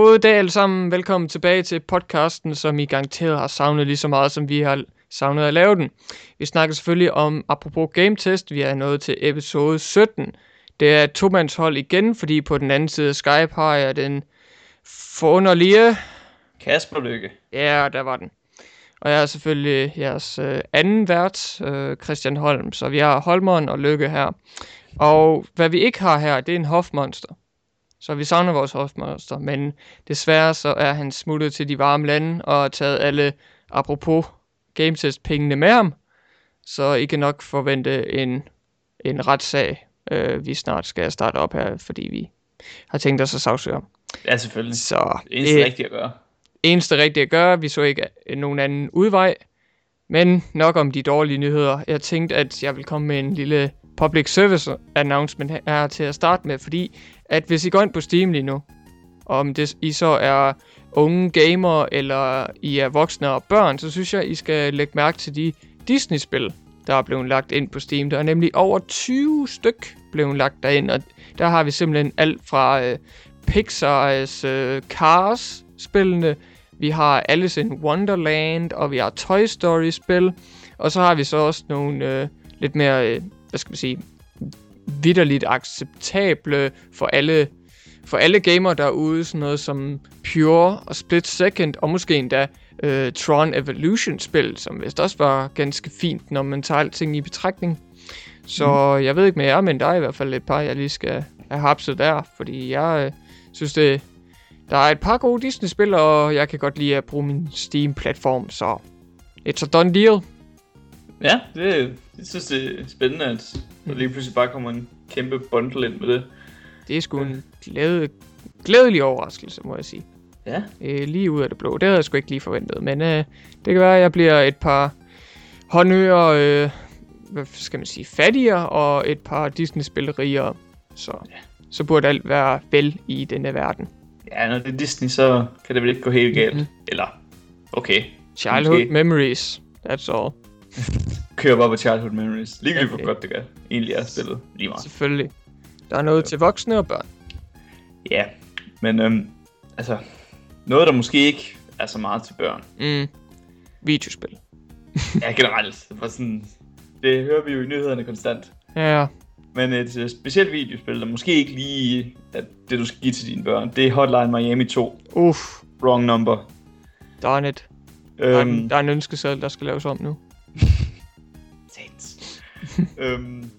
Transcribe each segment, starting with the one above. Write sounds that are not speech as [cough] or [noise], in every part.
God dag alle sammen. Velkommen tilbage til podcasten, som I garanteret har savnet lige så meget, som vi har savnet at lave den. Vi snakker selvfølgelig om, apropos game test, vi er nået til episode 17. Det er et tomandshold igen, fordi på den anden side af Skype har jeg den forunderlige... Kasper Lykke. Ja, der var den. Og jeg er selvfølgelig jeres øh, anden vært, øh, Christian Holm. Så vi har Holmeren og Lykke her. Og hvad vi ikke har her, det er en hofmonster. Så vi savner vores hofmonster, men desværre så er han smuttet til de varme lande og har taget alle, apropos gametest pengene med ham. Så I kan nok forvente en, en retssag, øh, vi snart skal starte op her, fordi vi har tænkt os at sagsøge ham. Ja, selvfølgelig. Så Det eneste det rigtige at gøre. eneste rigtige at gøre, vi så ikke nogen anden udvej. Men nok om de dårlige nyheder. Jeg tænkte, at jeg vil komme med en lille public service announcement her til at starte med, fordi at hvis I går ind på Steam lige nu, om det, I så er unge gamer, eller I er voksne og børn, så synes jeg, I skal lægge mærke til de Disney-spil, der er blevet lagt ind på Steam. Der er nemlig over 20 styk blevet lagt derind, og der har vi simpelthen alt fra øh, Pixar's øh, Cars-spillene, vi har Alice in Wonderland, og vi har Toy Story-spil, og så har vi så også nogle øh, lidt mere, øh, hvad skal man sige, vidderligt acceptable for alle for alle gamere derude, sådan noget som Pure og Split Second, og måske endda øh, Tron Evolution-spil, som vist også var ganske fint, når man tager alting i betragtning. Så mm. jeg ved ikke med jer, men der er i hvert fald et par, jeg lige skal have hapset der, fordi jeg øh, synes, det, der er et par gode Disney-spil, og jeg kan godt lide at bruge min Steam-platform, så it's a done deal. Ja, det, jeg synes, det er spændende, at der lige pludselig bare kommer en kæmpe bundle ind med det. Det er sgu en glæde, glædelig overraskelse, må jeg sige. Ja. øh, lige ud af det blå. Det havde jeg sgu ikke lige forventet, men øh, det kan være, at jeg bliver et par håndører, øh, hvad skal man sige, fattigere, og et par Disney-spil rigere. Så, så burde alt være vel i denne verden. Ja, når det er Disney, så kan det vel ikke gå helt galt. Mhm. Mm-hmm. Eller, okay, Childhood Måske. memories, that's all. Kører bare på Childhood Memories. Ligegyldigt Okay. hvor godt det gør. Egentlig er spillet lige meget. Selvfølgelig. Der er noget til voksne og børn. Ja, men øhm, altså, noget der måske ikke er så meget til børn. Mm. Videospil. Ja, generelt. For sådan, det hører vi jo i nyhederne konstant. Ja, Men et øh, specielt videospil, der måske ikke lige er det, du skal give til dine børn, det er Hotline Miami 2. uff, Wrong number. darn it. Der er, en, Øhm, der er en ønskeseddel, der skal laves om nu. [laughs] Øhm,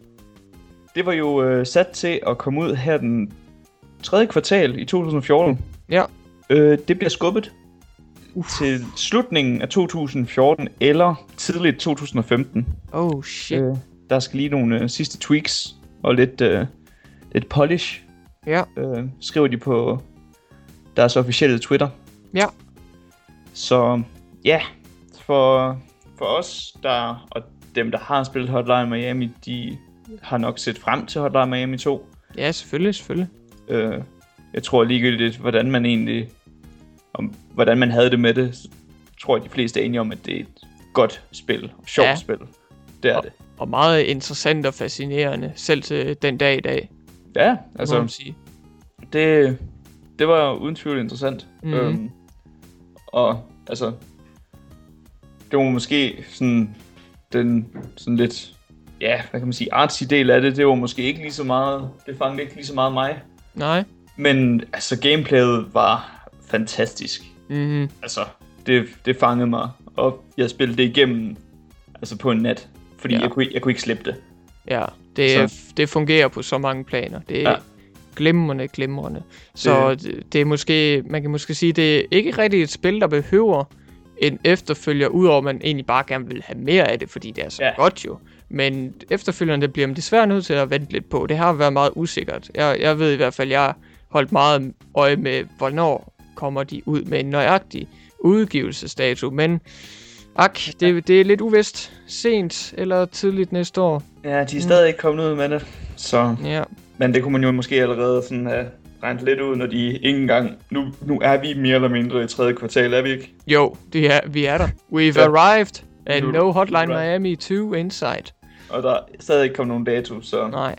det var jo øh, sat til at komme ud her den tredje kvartal i 2014. Ja. Øh, det bliver skubbet Uf. til slutningen af 2014 eller tidligt 2015. Oh shit. Øh, der skal lige nogle øh, sidste tweaks og lidt, øh, lidt polish, Ja, øh, skriver de på deres officielle Twitter. ja. Så ja, for, for os, der, og dem, der har spillet Hotline Miami, de har nok set frem til Hotline Miami 2. Ja, selvfølgelig, selvfølgelig. Øh, jeg tror ligegyldigt, hvordan man egentlig, om, hvordan man havde det med det, tror jeg, de fleste er enige om, at det er et godt spil, sjovt Ja. spil. Det er Og- det. Og meget interessant og fascinerende, selv til den dag i dag, Ja, altså, må man sige. det, det var uden tvivl interessant. Mhm. Øhm, og altså, det var måske sådan den sådan lidt, ja, hvad kan man sige, artsy del af det, det var måske ikke lige så meget, det fangede ikke lige så meget mig. Nej. Men altså, gameplayet var fantastisk. Mm-hmm. Altså, det, det fangede mig, og jeg spillede det igennem, altså på en nat, fordi Ja. jeg, kunne, ikke- jeg kunne ikke slippe det. Ja, det, Så- det fungerer på så mange planer. Det er ja. Glimrende, glimrende. Så det, det, er måske, man kan måske sige, det er ikke rigtig et spil, der behøver en efterfølger, udover at man egentlig bare gerne vil have mere af det, fordi det er så ja. Godt jo. Men efterfølgerne bliver man desværre nødt til at vente lidt på. Det har været meget usikkert. Jeg, jeg ved i hvert fald, jeg har holdt meget øje med, hvornår kommer de ud med en nøjagtig udgivelsesdato. Men ak, det, det er lidt uvist. Sent eller tidligt næste år. Ja, de er stadig ikke kommet ud med det, så... Ja, Men det kunne man jo måske allerede sådan have regnet lidt ud, når de ikke engang... Nu, nu er vi mere eller mindre i tredje kvartal, er vi ikke? Jo, det er, vi er der. We've Ja. arrived, and Nu- no Hotline right. Miami 2 inside. Og der er stadig ikke kommet nogen dato, så Nej,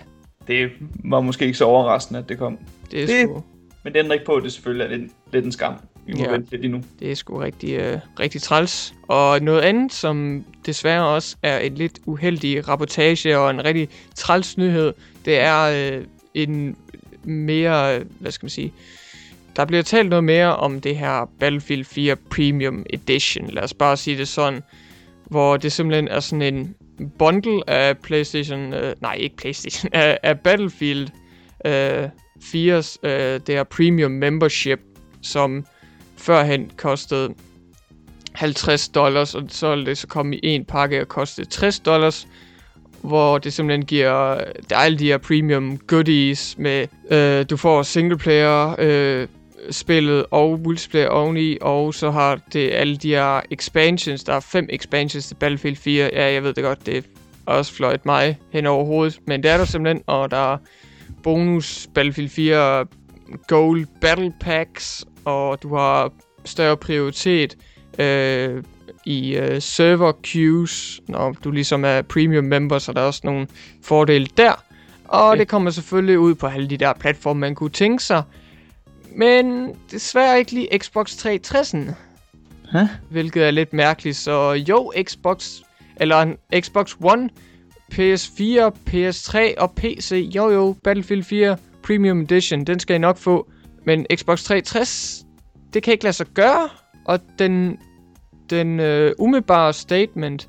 det var måske ikke så overraskende, at det kom. det er Det- sgu... Men det ændrer ikke på, at det selvfølgelig er en lidt en skam. Vi må Ja. ja. vente lidt endnu. Det er sgu rigtig, øh, rigtig træls. Og noget andet, som desværre også er en lidt uheldig rapportage og en rigtig træls nyhed, det er øh, en mere, hvad skal man sige, der bliver talt noget mere om det her Battlefield 4 Premium Edition, lad os bare sige det sådan, hvor det simpelthen er sådan en bundle af PlayStation, øh, nej ikke PlayStation, [laughs] af, af Battlefield øh, 4's, øh, det her Premium Membership, som førhen kostede 50 dollars, og så er det så komme i en pakke og koste 60 dollars, hvor det simpelthen giver der er alle de her premium goodies med, øh, du får singleplayer øh, spillet og multiplayer oveni, og så har det alle de her expansions, der er fem expansions til Battlefield 4, ja jeg ved det godt, det er også fløjt mig hen over hovedet, men det er der simpelthen, og der er bonus Battlefield 4 Gold Battle Packs, og du har større prioritet øh, i øh, server queues, når du ligesom er premium member, så der er også nogle fordele der. Og Okay. det kommer selvfølgelig ud på alle de der platforme, man kunne tænke sig. Men desværre ikke lige Xbox 360'en, Hæ? hvilket er lidt mærkeligt. Så jo, Xbox, eller en Xbox One, PS4, PS3 og PC, jo jo, Battlefield 4 Premium Edition, den skal I nok få. Men Xbox 360, det kan ikke lade sig gøre, og den, den øh, umiddelbare statement,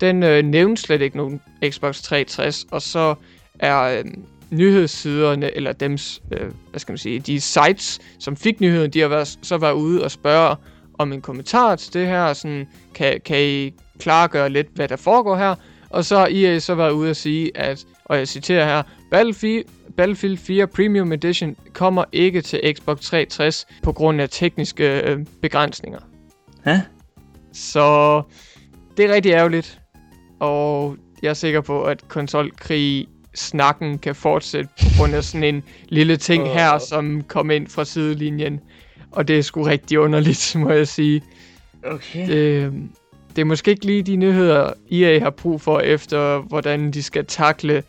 den øh, nævner slet ikke nogen Xbox 360, og så er øh, nyhedssiderne, eller dems, øh, hvad skal man sige, de sites, som fik nyheden, de har været, så været ude og spørge om en kommentar til det her, sådan, kan, kan I klargøre lidt, hvad der foregår her, og så har EA så været ude at sige, at, og jeg citerer her, Battlefield, Battlefield 4 Premium Edition kommer ikke til Xbox 360 på grund af tekniske øh, begrænsninger. Hæ? Så det er rigtig ærgerligt, og jeg er sikker på, at konsolkrig snakken kan fortsætte på grund af sådan en lille ting her, som kom ind fra sidelinjen. Og det er sgu rigtig underligt, [laughs] må jeg sige. Okay. Det, det er måske ikke lige de nyheder, EA har brug for, efter hvordan de skal takle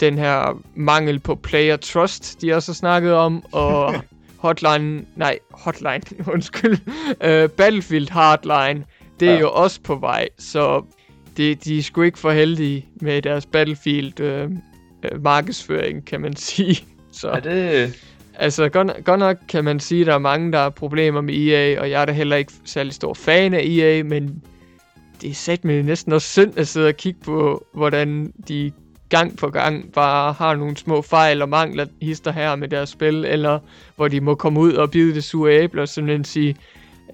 den her mangel på player trust, de også har snakket om, og [laughs] hotline, nej, hotline, [laughs] undskyld, uh, Battlefield Hardline, det er Ja. jo også på vej, så det, de er sgu ikke for heldige med deres Battlefield uh, uh, markedsføring, kan man [laughs] sige. Så. Er det... Altså, godt, godt nok kan man sige, at der er mange, der har problemer med EA, og jeg er da heller ikke særlig stor fan af EA, men det er sat med næsten også synd at sidde og kigge på, hvordan de gang på gang bare har nogle små fejl og mangler hister her med deres spil, eller hvor de må komme ud og bide det sure æble og simpelthen sige,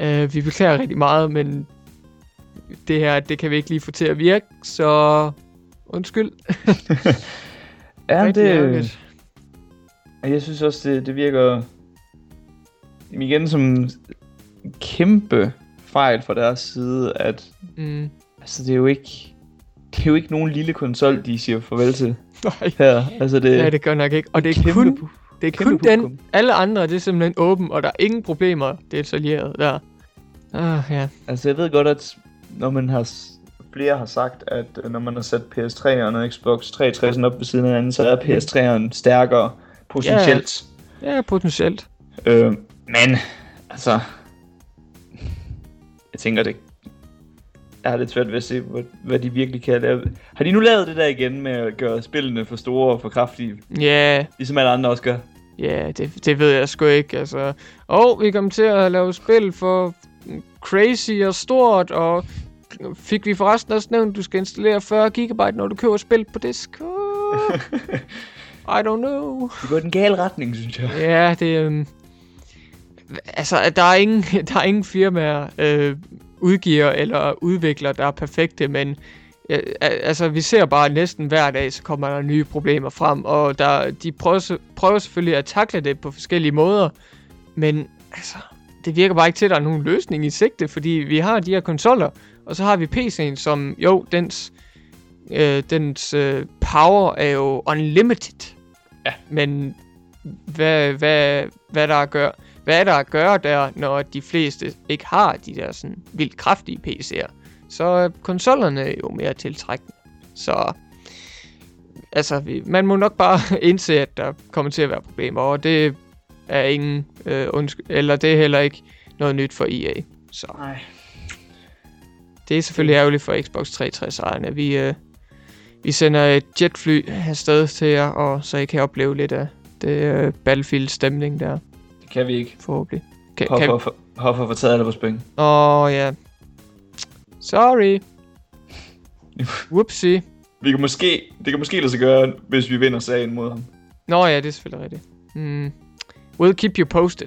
øh, vi beklager rigtig meget, men det her, det kan vi ikke lige få til at virke, så undskyld. [laughs] Er Rigtig ærgerligt. Og Jeg synes også, det, det virker igen som en kæmpe fejl fra deres side, at Mm. altså, det er jo ikke det er jo ikke nogen lille konsol, de siger farvel til Nej, her. Altså, det, ja, det gør nok ikke. Og det er kæmpe kun Det er kun den. publikum. Alle andre, det er simpelthen åben, og der er ingen problemer detaljeret der. Ah, ja. Altså, jeg ved godt, at når man har flere har sagt, at øh, når man har sat PS3'eren og Xbox 360'en op ved siden af hinanden, så er PS3'eren stærkere potentielt. Ja, potentielt. Øh, men, altså... Jeg tænker det... Jeg har lidt svært ved at se, hvad, hvad de virkelig kan lave. Har de nu lavet det der igen med at gøre spillene for store og for kraftige, Ja, ligesom alle andre også gør? ja, det, det ved jeg sgu ikke. Altså, og vi kom til at lave spil for crazy og stort, og fik vi forresten også nævnt, at du skal installere 40 GB, når du køber spil på disk. Oh, [laughs] I don't know. Det går i den gale retning, synes jeg. Ja, det øhm, altså der er ingen [laughs] der er ingen firmaer øh, udgiver eller udvikler der er perfekte, men altså vi ser bare næsten hver dag så kommer der nye problemer frem, og der de prøver prøver selvfølgelig at takle det på forskellige måder, men altså det virker bare ikke til at der er nogen løsning i sigte, fordi vi har de her konsoller, og så har vi PC'en som jo dens øh, dens øh, power er jo unlimited. Ja. Men hvad, hvad, hvad, der er gøre, hvad er der at gøre der, når de fleste ikke har de der sådan vildt kraftige PC'er? Så er konsollerne jo mere tiltrækkende. Så altså, man må nok bare [laughs] indse, at der kommer til at være problemer, og det er ingen øh, undskyld, eller det er heller ikke noget nyt for EA. Så Nej. det er selvfølgelig ærgerligt for Xbox 360-ejerne. Vi, øh, vi sender et jetfly afsted til jer, og så I kan opleve lidt af det øh, Battlefield-stemning der, kan vi ikke. forhåbentlig. Kan, Hoffer, kan... hoffer, hoffer får taget alle vores penge. Åh, ja. Sorry. Whoopsie. Vi kan måske, det kan måske lade sig gøre, hvis vi vinder sagen mod ham. Nå ja, det er selvfølgelig rigtigt. Mm. We'll keep you posted.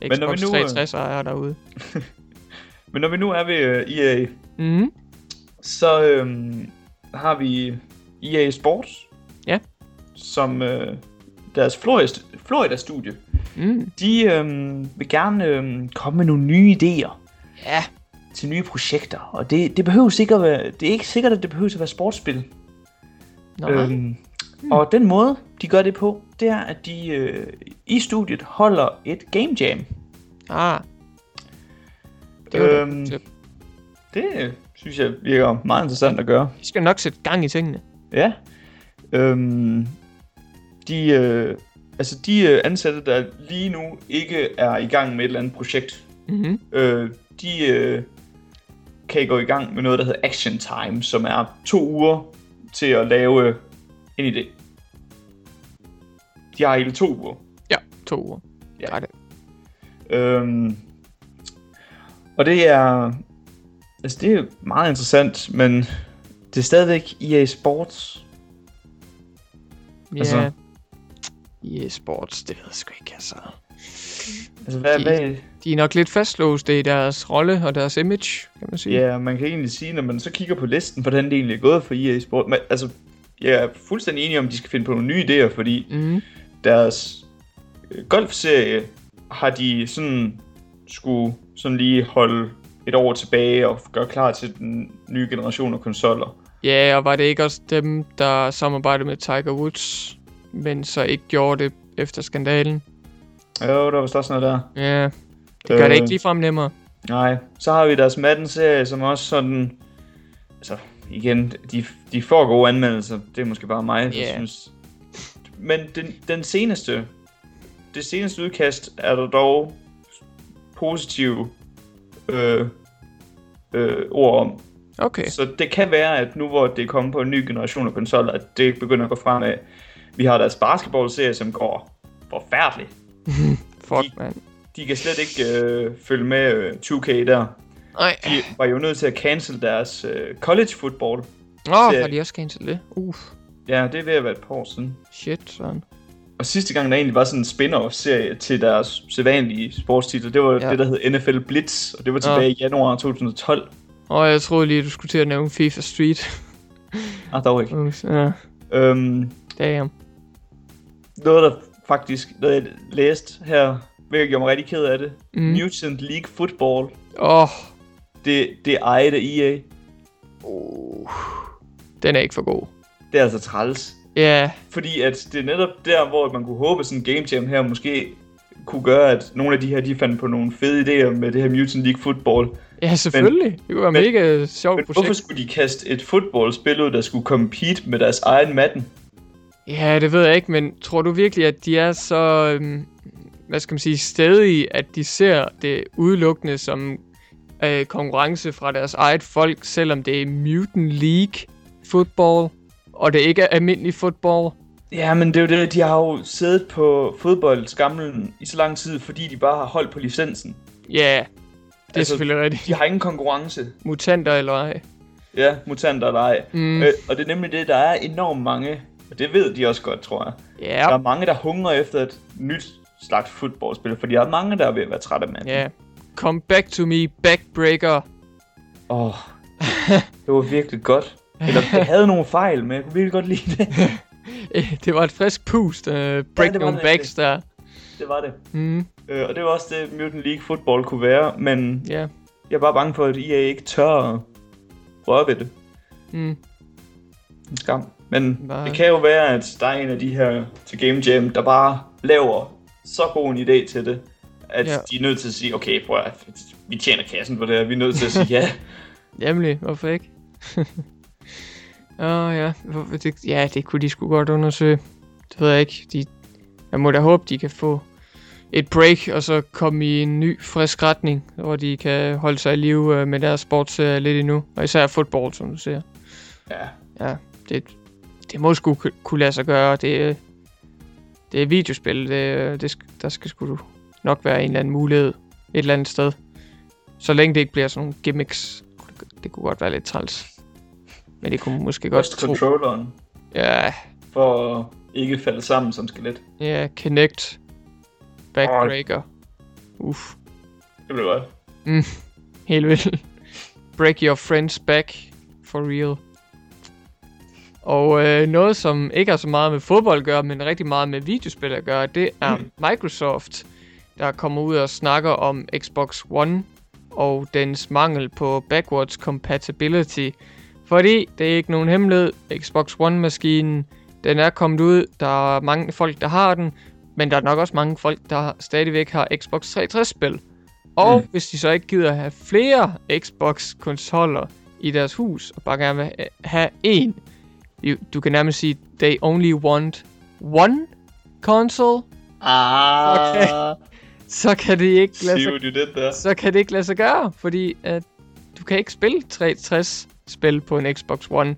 Men når vi Xbox nu, øh, 360 er derude. [laughs] Men når vi nu er ved uh, EA, Mm. så øhm, har vi EA Sports. Ja. Som øh, deres Florida- Florida-studie. Mm. De øhm, vil gerne øhm, komme med nogle nye idéer Ja. til nye projekter. Og det, det behøver sikkert være, det er ikke sikkert, at det behøver at være sportsspil. Nå. Øhm, Og den måde, de gør det på, det er, at de øh, i studiet holder et game jam. Ah. Det var øhm, det. Det synes jeg virker meget interessant at gøre. De skal nok sætte gang i tingene. Ja. Øhm, de, øh, altså de øh, ansatte, der lige nu ikke er i gang med et eller andet projekt, Mm-hmm. øh, de øh, kan gå i gang med noget, der hedder Action Time, som er to uger til at lave en idé. De har hele to uger. Ja, to uger. Ja. Ja. det. Øhm, og det er, altså det er meget interessant, men det er stadigvæk EA Sports. Ja. Altså- Altså. EA Sports, det ved jeg sgu ikke, altså. Altså hvad, De- hvad, De er nok lidt fastlåste i deres rolle og deres image, kan man sige. ja, man kan egentlig sige, når man så kigger på listen, hvordan det egentlig er gået for EA Sports. Men, altså, jeg er fuldstændig enig om, at de skal finde på nogle nye idéer, fordi Mm. deres øh, golfserie har de sådan skulle sådan lige holde et år tilbage og gøre klar til den nye generation af konsoller. Ja, og var det ikke også dem, der samarbejdede med Tiger Woods, men så ikke gjorde det efter skandalen? Jo, der var også noget der. Ja, det gør det Øh, ikke ligefrem nemmere. Nej, så har vi deres Madden-serie, som også sådan... Altså, igen, de, de får gode anmeldelser. Det er måske bare mig, der Ja. synes... Men den, den seneste... Det seneste udkast er der dog positive øh, øh, ord om. Okay. Så det kan være, at nu hvor det er kommet på en ny generation af konsoller, at det begynder at gå fremad. Vi har deres basketball-serie, som går forfærdeligt. [laughs] Fuck, mand. De kan slet ikke øh, følge med øh, 2K der. Nej. De var jo nødt til at cancel deres øh, college football. Åh, oh, har de også cancel det? Uff, Ja, det er ved at være et par år siden. shit, sådan. Og sidste gang, der egentlig var sådan en spin-off-serie til deres sædvanlige sportstitler, det var ja. Ja. det, der hed NFL Blitz, og det var tilbage i januar 2012. Og jeg troede lige, du skulle til at nævne FIFA Street. Ah, dog ikke. [laughs] ja, Øhm, damn. Noget, der faktisk, noget jeg læste her, hvilket gjorde mig rigtig ked af det. Mm. Mutant League Football, Åh, oh, det, det er ejet af EA. uh, den er ikke for god. Det er altså træls. Ja, Fordi at det er netop der, hvor man kunne håbe, sådan en game jam her måske kunne gøre, at nogle af de her, de fandt på nogle fede idéer med det her Mutant League Football. ja selvfølgelig. det kunne være men- mega sjovt Men projekt. hvorfor skulle de kaste et fodboldspil ud, der skulle compete med deres egen Madden? Ja, det ved jeg ikke, men tror du virkelig, at de er så, øhm, hvad skal man sige, stedige, at de ser det udelukkende som øh, konkurrence fra deres eget folk, selvom det er Mutant League football, og det ikke er almindelig football? Ja, men det er jo det, de har jo siddet på fodboldskamlen i så lang tid, fordi de bare har holdt på licensen. Ja, det er Altså, altså, selvfølgelig rigtigt. De har ingen konkurrence. Mutanter eller ej. Ja, mutanter eller ej. Mm, Øh, og det er nemlig det, der er enormt mange, og det ved de også godt, tror jeg. Der ja, er mange, der hungrer efter et nyt slags fodboldspil, fordi der er mange, der er ved at være trætte af ja. Come back to me, backbreaker. Åh, oh, [laughs] det var virkelig godt. Eller det havde nogle fejl, men jeg kunne virkelig godt lide det. [laughs] Det var et frisk pust. Uh, break var nogle backs der. Det var det. Mm, Øh, og det var også det, Mutant League Football kunne være, men ja. jeg er bare bange for, at EA ikke tør at røre ved det. Mm. En skam. Men Bare- det kan jo være, at der er en af de her til Game Jam, der bare laver så god en idé til det, at Ja. de er nødt til at sige, okay, prøv at, vi tjener kassen på det her, vi er nødt til at sige ja. [laughs] Nemlig, hvorfor ikke? [laughs] Åh oh, ja, det, ja, det kunne de sgu godt undersøge. Det ved jeg ikke. De, jeg må da håbe, de kan få et break, og så komme i en ny, frisk retning, hvor de kan holde sig i live øh, med deres sportsserie lidt endnu. Og især fodbold, som du siger. Ja. Ja, det, det må sgu ku- kunne lade sig gøre. Det, det er videospil. Det, det, der skal sgu nok være en eller anden mulighed et eller andet sted. Så længe det ikke bliver sådan nogle gimmicks. Det kunne godt være lidt træls. Men det kunne måske godt tro. controlleren, Ja, for at ikke falde sammen som skelet. ja, Kinect. Backbreaker. Uff. Det bliver godt. Helt vildt. Break your friends back. For real. Og øh, noget, som ikke har så meget med fodbold at gøre, men rigtig meget med videospil at gøre, det er Mm. Microsoft, der kommer ud og snakker om Xbox One og dens mangel på backwards compatibility. Fordi det er ikke nogen hemmelighed, Xbox One-maskinen, den er kommet ud, der er mange folk, der har den, men der er nok også mange folk, der stadigvæk har Xbox 360-spil. Og Mm. hvis de så ikke gider have flere Xbox-konsoller i deres hus, og bare gerne vil ha- have én, du, du kan nærmest sige, they only want one console, Ah, Okay. så kan det ikke lade sig, you så kan det ikke lade sig gøre, fordi at du kan ikke spille 360 spil på en Xbox One.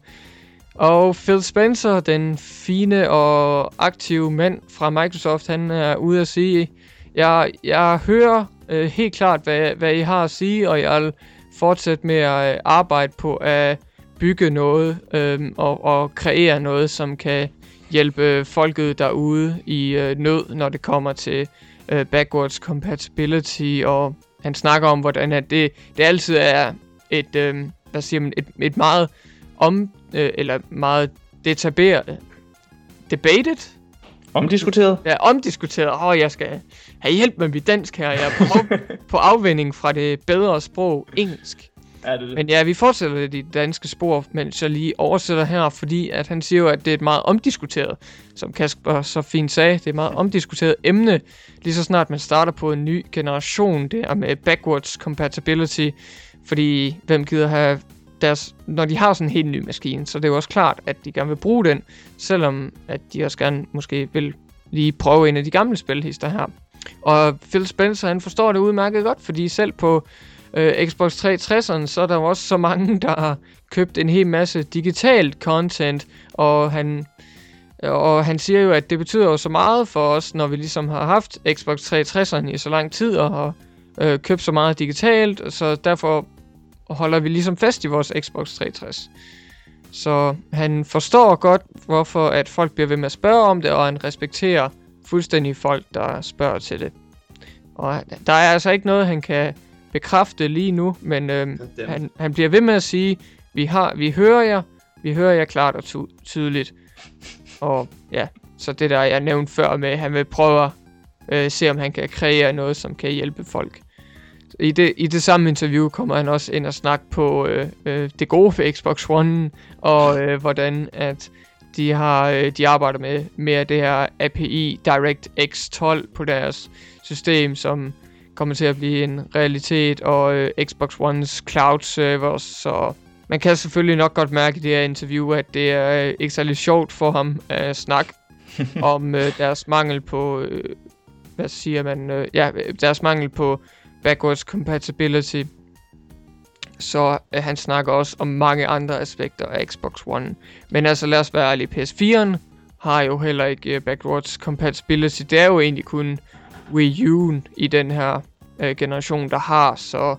Og Phil Spencer, den fine og aktive mand fra Microsoft, han er ude at sige, jeg, jeg hører øh, helt klart, hvad, hvad I har at sige, og jeg vil fortsætte med at øh, arbejde på at bygge noget øh, og, og kreere noget, som kan hjælpe folket derude i øh, nød, når det kommer til øh, backwards compatibility, og han snakker om, hvordan at det, det altid er et, øh, hvad siger man, et, et meget om, øh, eller meget detaberet, debated, Omdiskuteret? ja, omdiskuteret, åh, oh, jeg skal have hjælp med mit dansk her, jeg er på, af, på afvinding fra det bedre sprog, engelsk. Er det det? Men ja, vi fortsætter lidt i danske spor, mens jeg lige oversætter her, fordi at han siger jo, at det er et meget omdiskuteret, som Kasper så fint sagde, det er et meget omdiskuteret emne, lige så snart man starter på en ny generation, det er med backwards compatibility, fordi hvem gider have deres, når de har sådan en helt ny maskine, så det er jo også klart, at de gerne vil bruge den, selvom at de også gerne måske vil lige prøve en af de gamle spilhister her. Og Phil Spencer, han forstår det udmærket godt, fordi selv på øh, Xbox 360'eren, så er der jo også så mange, [laughs] der har købt en hel masse digitalt content, og han, og han siger jo, at det betyder jo så meget for os, når vi ligesom har haft Xbox 360'eren i så lang tid, og har øh, købt så meget digitalt, så derfor holder vi ligesom fast i vores Xbox 360. Så han forstår godt, hvorfor at folk bliver ved med at spørge om det, og han respekterer fuldstændig folk, der spørger til det. Og der er altså ikke noget, han kan bekræfte lige nu, men øhm, han, han bliver ved med at sige, vi, har, vi hører jer, vi hører jer klart og ty- tydeligt. Og ja, så det der, jeg nævnte før med, at han vil prøve at øh, se, om han kan kreere noget, som kan hjælpe folk. I det, I det samme interview kommer han også ind og snakke på øh, øh, det gode for Xbox One, og [laughs] øh, hvordan at de har øh, de arbejder med med det her API DirectX 12 på deres system, som kommer til at blive en realitet, og øh, Xbox One's cloud servers, så man kan selvfølgelig nok godt mærke i det her interview, at det er øh, ikke særlig sjovt for ham at snakke [laughs] om øh, deres mangel på, øh, hvad siger man, øh, ja, deres mangel på backwards compatibility. Så øh, han snakker også om mange andre aspekter af Xbox One. Men altså lad os være ærlige, PS4'en har jo heller ikke uh, backwards compatibility. Det er jo egentlig kun Wii U'en i den her øh, generation, der har. Så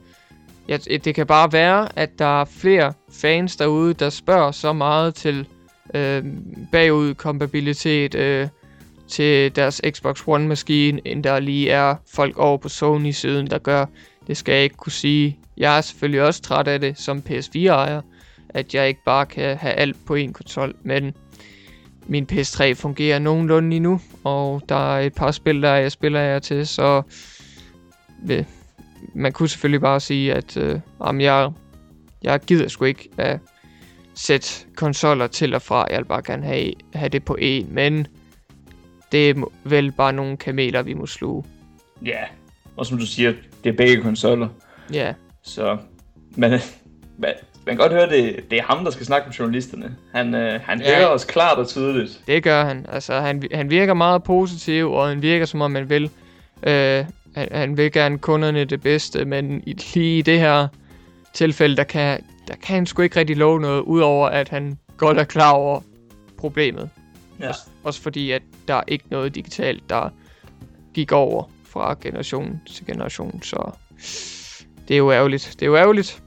ja, det kan bare være, at der er flere fans derude, der spørger så meget til øh, bagudkompatibilitet øh, til deres Xbox One-maskine, end der lige er folk over på Sony-siden, der gør. Det skal jeg ikke kunne sige. Jeg er selvfølgelig også træt af det som PS4-ejer, at jeg ikke bare kan have alt på en konsol, men min PS3 fungerer nogenlunde lige nu, og der er et par spil, der jeg spiller jer til, så øh, man kunne selvfølgelig bare sige, at øh, jamen, jeg, jeg gider sgu ikke at sætte konsoller til og fra. Jeg vil bare gerne have, have det på en, men det er vel bare nogle kameler, vi må sluge. Ja, og som du siger, det er begge konsoller. Ja, Så man, man, [laughs] man kan godt høre, det, det er ham, der skal snakke med journalisterne. Han, øh, han Ja. hører os klart og tydeligt. det gør han. Altså, han, han virker meget positiv, og han virker som om, man vil Øh, han, han vil gerne kunderne det bedste, men i, lige i det her tilfælde, der kan, der kan han sgu ikke rigtig love noget, udover at han godt er klar over problemet. Ja. Også, også fordi, at der er ikke noget digitalt, der gik over fra generation til generation, så det er jo ærgerligt. Det er jo ærgerligt.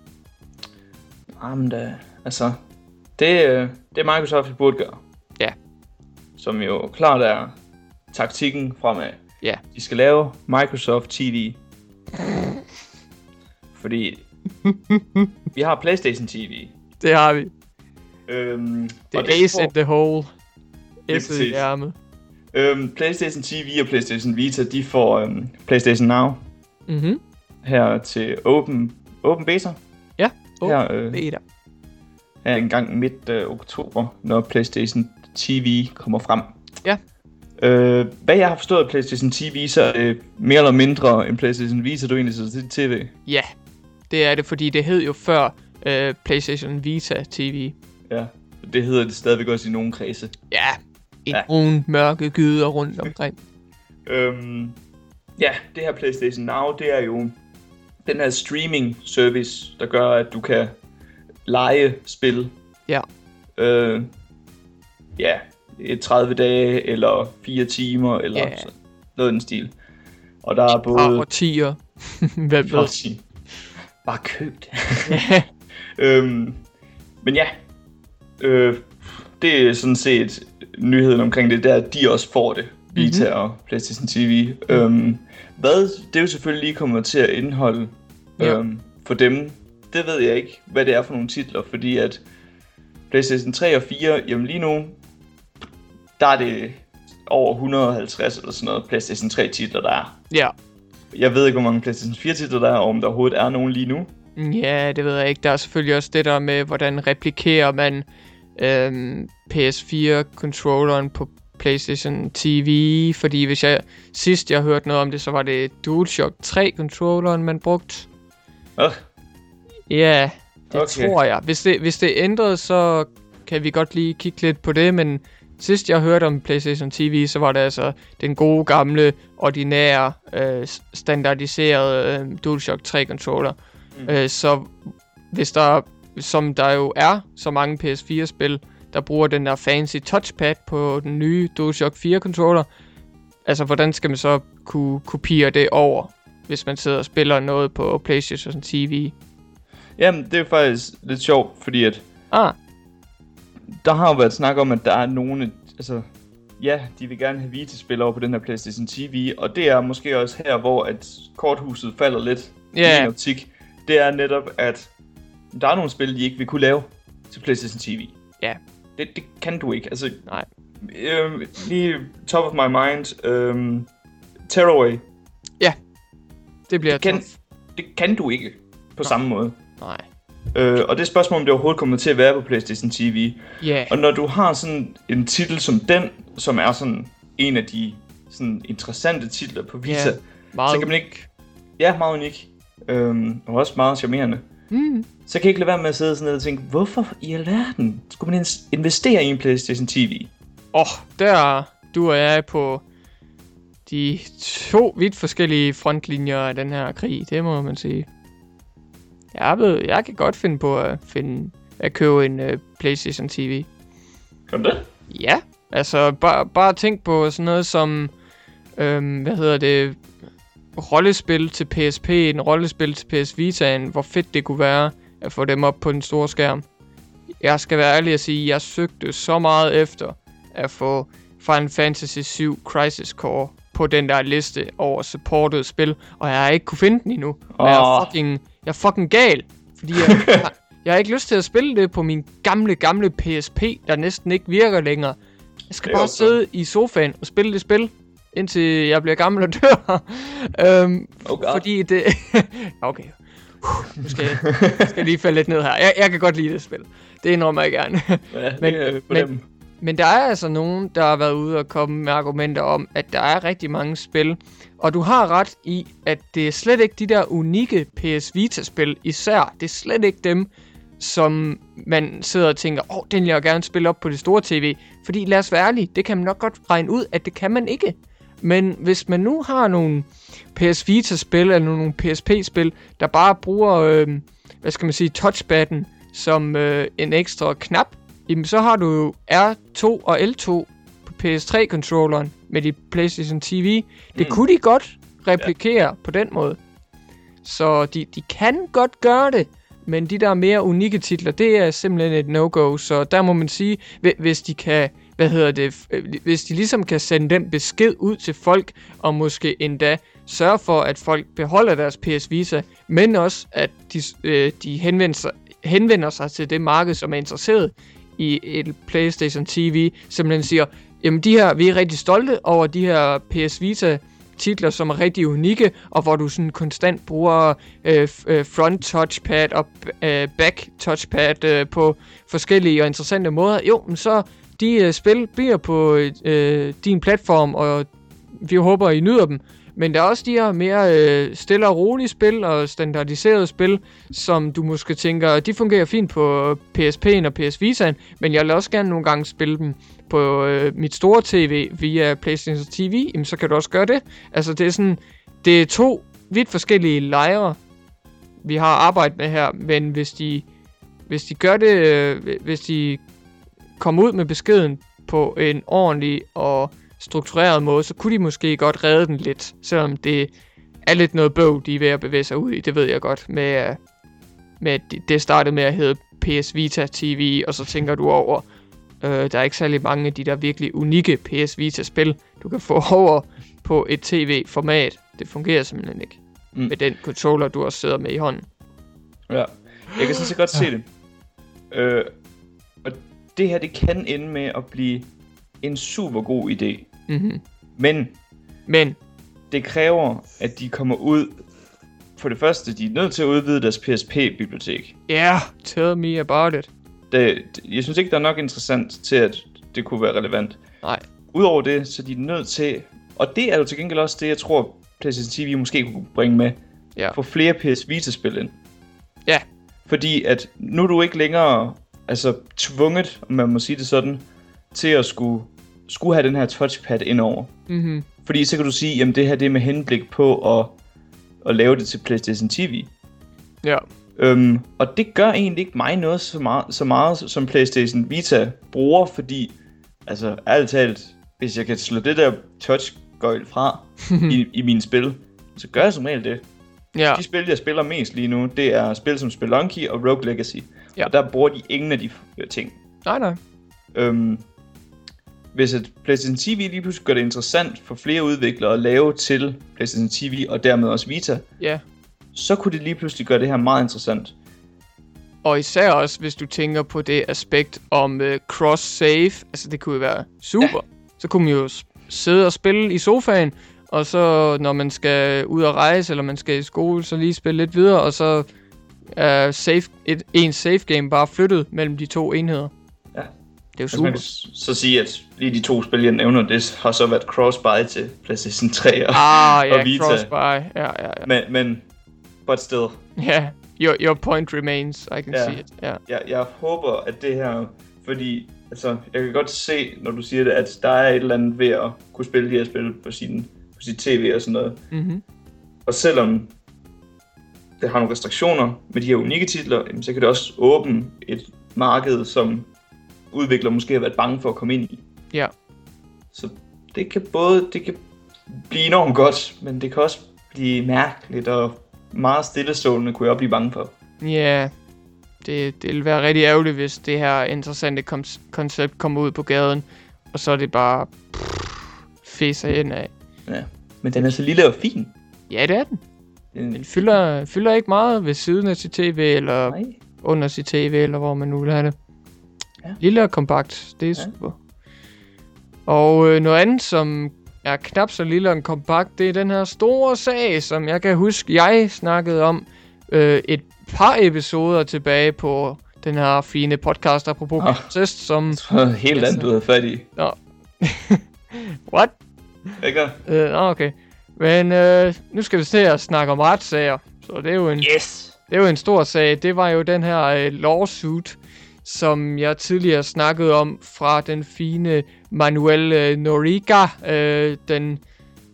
Jamen da, altså, det, øh, det Microsoft burde gøre. Ja. Som jo klart er taktikken fremad. Ja. De skal lave Microsoft TV. Fordi vi har PlayStation TV. Det har vi. Øhm, Det er ace in the hole. I præcis. ærmet. Øhm, PlayStation TV og PlayStation Vita, de får øhm, PlayStation Now Mhm. her til Open, open Beta. Ja, open her, øh, Beta. her en gang midt øh, oktober, når PlayStation TV kommer frem. Ja. Øh, hvad jeg har forstået af PlayStation TV, så er det mere eller mindre en PlayStation Vita, du egentlig sidder til tv. Ja, det er det, fordi det hed jo før øh, PlayStation Vita TV. Ja. Det hedder det stadigvæk også i nogle kredse. Ja, en Ja. brun mørke gyder rundt omkring. Øhm, ja, det her PlayStation Now, det er jo den her streaming service, der gør, at du kan lege spil. Ja. Øh, ja, et 30 dage, eller 4 timer, eller Ja. så, noget i den stil. Og der er Par både... Hvem For at ved? sige, Bare køb det. [laughs] Øhm, men ja, øh, det er sådan set nyheden omkring det, der at de også får det. Vita mm-hmm. og PlayStation TV. Øhm, hvad det jo selvfølgelig lige kommer til at indeholde Ja. øhm, for dem, det ved jeg ikke, hvad det er for nogle titler, fordi at PlayStation 3 og 4, jamen lige nu, der er det over 150 eller sådan noget PlayStation 3 titler, der er. ja. Jeg ved ikke, hvor mange PlayStation 4 titler der er, og om der overhovedet er nogen lige nu. Ja, det ved jeg ikke. Der er selvfølgelig også det der med, hvordan replikerer man øhm, PS4-controlleren på PlayStation TV. Fordi hvis jeg sidst jeg hørte noget om det, så var det DualShock 3-controlleren, man brugte. Øh, Ja, det Okay. tror jeg. Hvis det, hvis det ændrede, så kan vi godt lige kigge lidt på det, men sidst jeg hørte om PlayStation TV, så var det altså den gode gamle, ordinære, øh, standardiserede øh, DualShock 3 controller. Mm. Mm. Øh, så hvis der, som der jo er så mange PS4-spil, der bruger den der fancy touchpad på den nye DualShock 4 controller, altså hvordan skal man så kunne kopiere det over, hvis man sidder og spiller noget på PlayStation TV? Jamen, det er faktisk lidt sjovt, fordi at Ah, der har jo været snak om, at der er nogle, altså, ja, de vil gerne have Vita-spillere på den her PlayStation TV, og det er måske også her, hvor at korthuset falder lidt i Ja. min optik. Det er netop, at der er nogle spil, de ikke vil kunne lave til PlayStation TV. Ja. Det, det kan du ikke, altså, nej. øhm, lige top of my mind, øhm, Tearaway, Det bliver det kan, tough. det kan du ikke på Nej. samme måde. Nej. Øh, og det er spørgsmål, om det overhovedet kommer til at være på PlayStation TV. Ja. Og når du har sådan en titel som den, som er sådan en af de sådan interessante titler på Vita, Ja, Meget. så kan man ikke... Ja, meget unik. Øhm, og også meget charmerende. Mm. Så kan jeg ikke lade være med at sidde sådan og tænke, hvorfor i alverden skulle man investere i en PlayStation TV? Åh, oh, der du og jeg er på de to vidt forskellige frontlinjer af den her krig, det må man sige. Jeg, ved, jeg kan godt finde på at, finde, at købe en uh, PlayStation TV. Kan det? Ja, altså bare, bare tænk på sådan noget som, øhm, hvad hedder det, rollespil til PSP, en rollespil til PS Vita'en, hvor fedt det kunne være at få dem op på den store skærm. Jeg skal være ærlig at sige, at jeg søgte så meget efter at få Final Fantasy 7 Crisis Core på den der liste over supported spil, og jeg har ikke kunne finde den endnu. Og jeg er fucking, jeg er fucking gal, fordi jeg, [laughs] jeg, jeg har ikke lyst til at spille det på min gamle, gamle PSP, der næsten ikke virker længere. Jeg skal bare sidde i sofaen og spille det spil, indtil jeg bliver gammel og dør. øhm, Oh God. fordi det... [laughs] okay. Uh, nu skal jeg, skal jeg lige falde lidt ned her. Jeg, jeg kan godt lide det spil. Det indrømmer jeg gerne. Ja, [laughs] Men- det men- dem. Men der er altså nogen, der har været ude og komme med argumenter om, at der er rigtig mange spil. Og du har ret i, at det er slet ikke de der unikke PS Vita-spil især. Det er slet ikke dem, som man sidder og tænker, åh, oh, den vil jeg gerne spille op på det store tv. Fordi lad os være ærlige, det kan man nok godt regne ud, at det kan man ikke. Men hvis man nu har nogle PS Vita-spil, eller nogle PSP-spil, der bare bruger, øh, hvad skal man sige, touchpadden som øh, en ekstra knap, jamen så har du jo R2 og L2 på PS3-controlleren med dit PlayStation TV. Det Mm. kunne de godt replikere ja. på den måde. Så de, de kan godt gøre det, men de der mere unikke titler, det er simpelthen et no-go. Så der må man sige, hvi- hvis de kan, hvad hedder det, øh, hvis de ligesom kan sende den besked ud til folk, og måske endda sørge for, at folk beholder deres PS Vita, men også, at de, øh, de henvender, sig, henvender sig til det marked, som er interesseret i et PlayStation TV, simpelthen siger, jamen de her, vi er rigtig stolte over de her PS Vita titler, som er rigtig unikke, og hvor du sådan konstant bruger øh, øh, front touchpad og øh, back touchpad øh, på forskellige og interessante måder, jo, men så de øh, spil bliver på øh, din platform, og vi håber, I nyder dem. Men der er også de her mere øh, stille og rolige spil og standardiserede spil, som du måske tænker, de fungerer fint på øh, PSP'en og PS Vita'en, men jeg vil også gerne nogle gange spille dem på øh, mit store tv via PlayStation TV, jamen, så kan du også gøre det. Altså det er sådan, det er to vidt forskellige lejre, vi har arbejdet med her, men hvis de, hvis de gør det, øh, hvis de kommer ud med beskeden på en ordentlig og struktureret måde, så kunne de måske godt redde den lidt, selvom det er lidt noget bøv, de er ved at bevæge sig ud i, det ved jeg godt, med, øh, med at det- startede med at hedde PS Vita TV, og så tænker du over, øh, der er ikke særlig mange af de der virkelig unikke PS Vita-spil, du kan få [laughs] over på et tv-format. Det fungerer simpelthen ikke Mm. med den controller, du også sidder med i hånden. Ja, jeg kan sådan set godt se det. Øh, det her, det kan ende med at blive en super god idé. Mm-hmm. Men Men, det kræver, at de kommer ud... For det første, de er nødt til at udvide deres PSP-bibliotek. ja, yeah, tell me about it. Det, jeg synes ikke, der er nok interessant til, at det kunne være relevant. Nej. Udover det, så er de nødt til... Og det er jo til gengæld også det, jeg tror, PlayStation TV måske kunne bringe med. Ja. Få flere PS Vita-spil ind. Ja. Fordi at nu er du ikke længere altså, tvunget, om man må sige det sådan, til at skulle, skulle have den her touchpad indover. Mm-hmm. Fordi så kan du sige, jamen det her det er med henblik på at, at lave det til PlayStation TV. Ja. Øhm, og det gør egentlig ikke mig noget så meget, så meget som PlayStation Vita bruger, fordi, altså ærligt talt, hvis jeg kan slå det der touchgøjl fra [laughs] i, i mine spil, så gør jeg som regel det. Ja. De spil, jeg spiller mest lige nu, det er spil som Spelunky og Rogue Legacy. Ja. Og der bruger de ingen af de øh, ting. Nej, nej. Øhm, hvis et PlayStation TV lige pludselig gør det interessant for flere udviklere at lave til PlayStation TV og dermed også Vita, Ja. så kunne det lige pludselig gøre det her meget interessant. Og især også, hvis du tænker på det aspekt om uh, cross-save. Altså, det kunne jo være super. Ja. Så kunne man jo sidde og spille i sofaen, og så når man skal ud og rejse, eller man skal i skole, så lige spille lidt videre, og så er safe, et, en save game bare flyttet mellem de to enheder. Ja. Det er jo Altså super. så sige, at lige de to spil, jeg nævner, det har så været cross-buy til PlayStation 3 og, Ah, ja, og Vita. cross-buy. Ja, ja, ja. Men, men, but still, [laughs] Ja, your, your point remains, I can Ja. see it. Ja. jeg, jeg håber, at det her, fordi altså, jeg kan godt se, når du siger det, at der er et eller andet ved at kunne spille de her spil på, sin, på sit tv og sådan noget. Mm-hmm. Og selvom det har nogle restriktioner med de her unikke titler, så kan det også åbne et marked, som udviklere måske har været bange for at komme ind i. Ja. Så det kan både det kan blive enormt godt, men det kan også blive mærkeligt og meget stillestående, kunne jeg også blive bange for. Ja, det, det vil være rigtig ærgerligt, hvis det her interessante koncept kommer ud på gaden, og så er det bare pff, fæser ind af. Ja. Men den er så lille og fin. Ja, det er den. Den, Den fylder, fylder ikke meget ved siden af sit tv, eller Nej. under sit tv, eller hvor man nu vil have det. Ja. Lille og kompakt, det er Ja. super. Og øh, noget andet, som er knap så lille og kompakt, det er den her store sag, som jeg kan huske, jeg snakkede om øh, et par episoder tilbage på den her fine podcast, apropos Åh. incest, som... [laughs] Det var helt andet, du havde fat i. [laughs] What? Ikke? Øh, nå, okay. Men øh, nu skal vi se at snakke om retssager. Så det er jo en, Yes! det er jo en stor sag. Det var jo den her øh, lawsuit, som jeg tidligere snakkede om fra den fine Manuel øh, Noriega, øh, den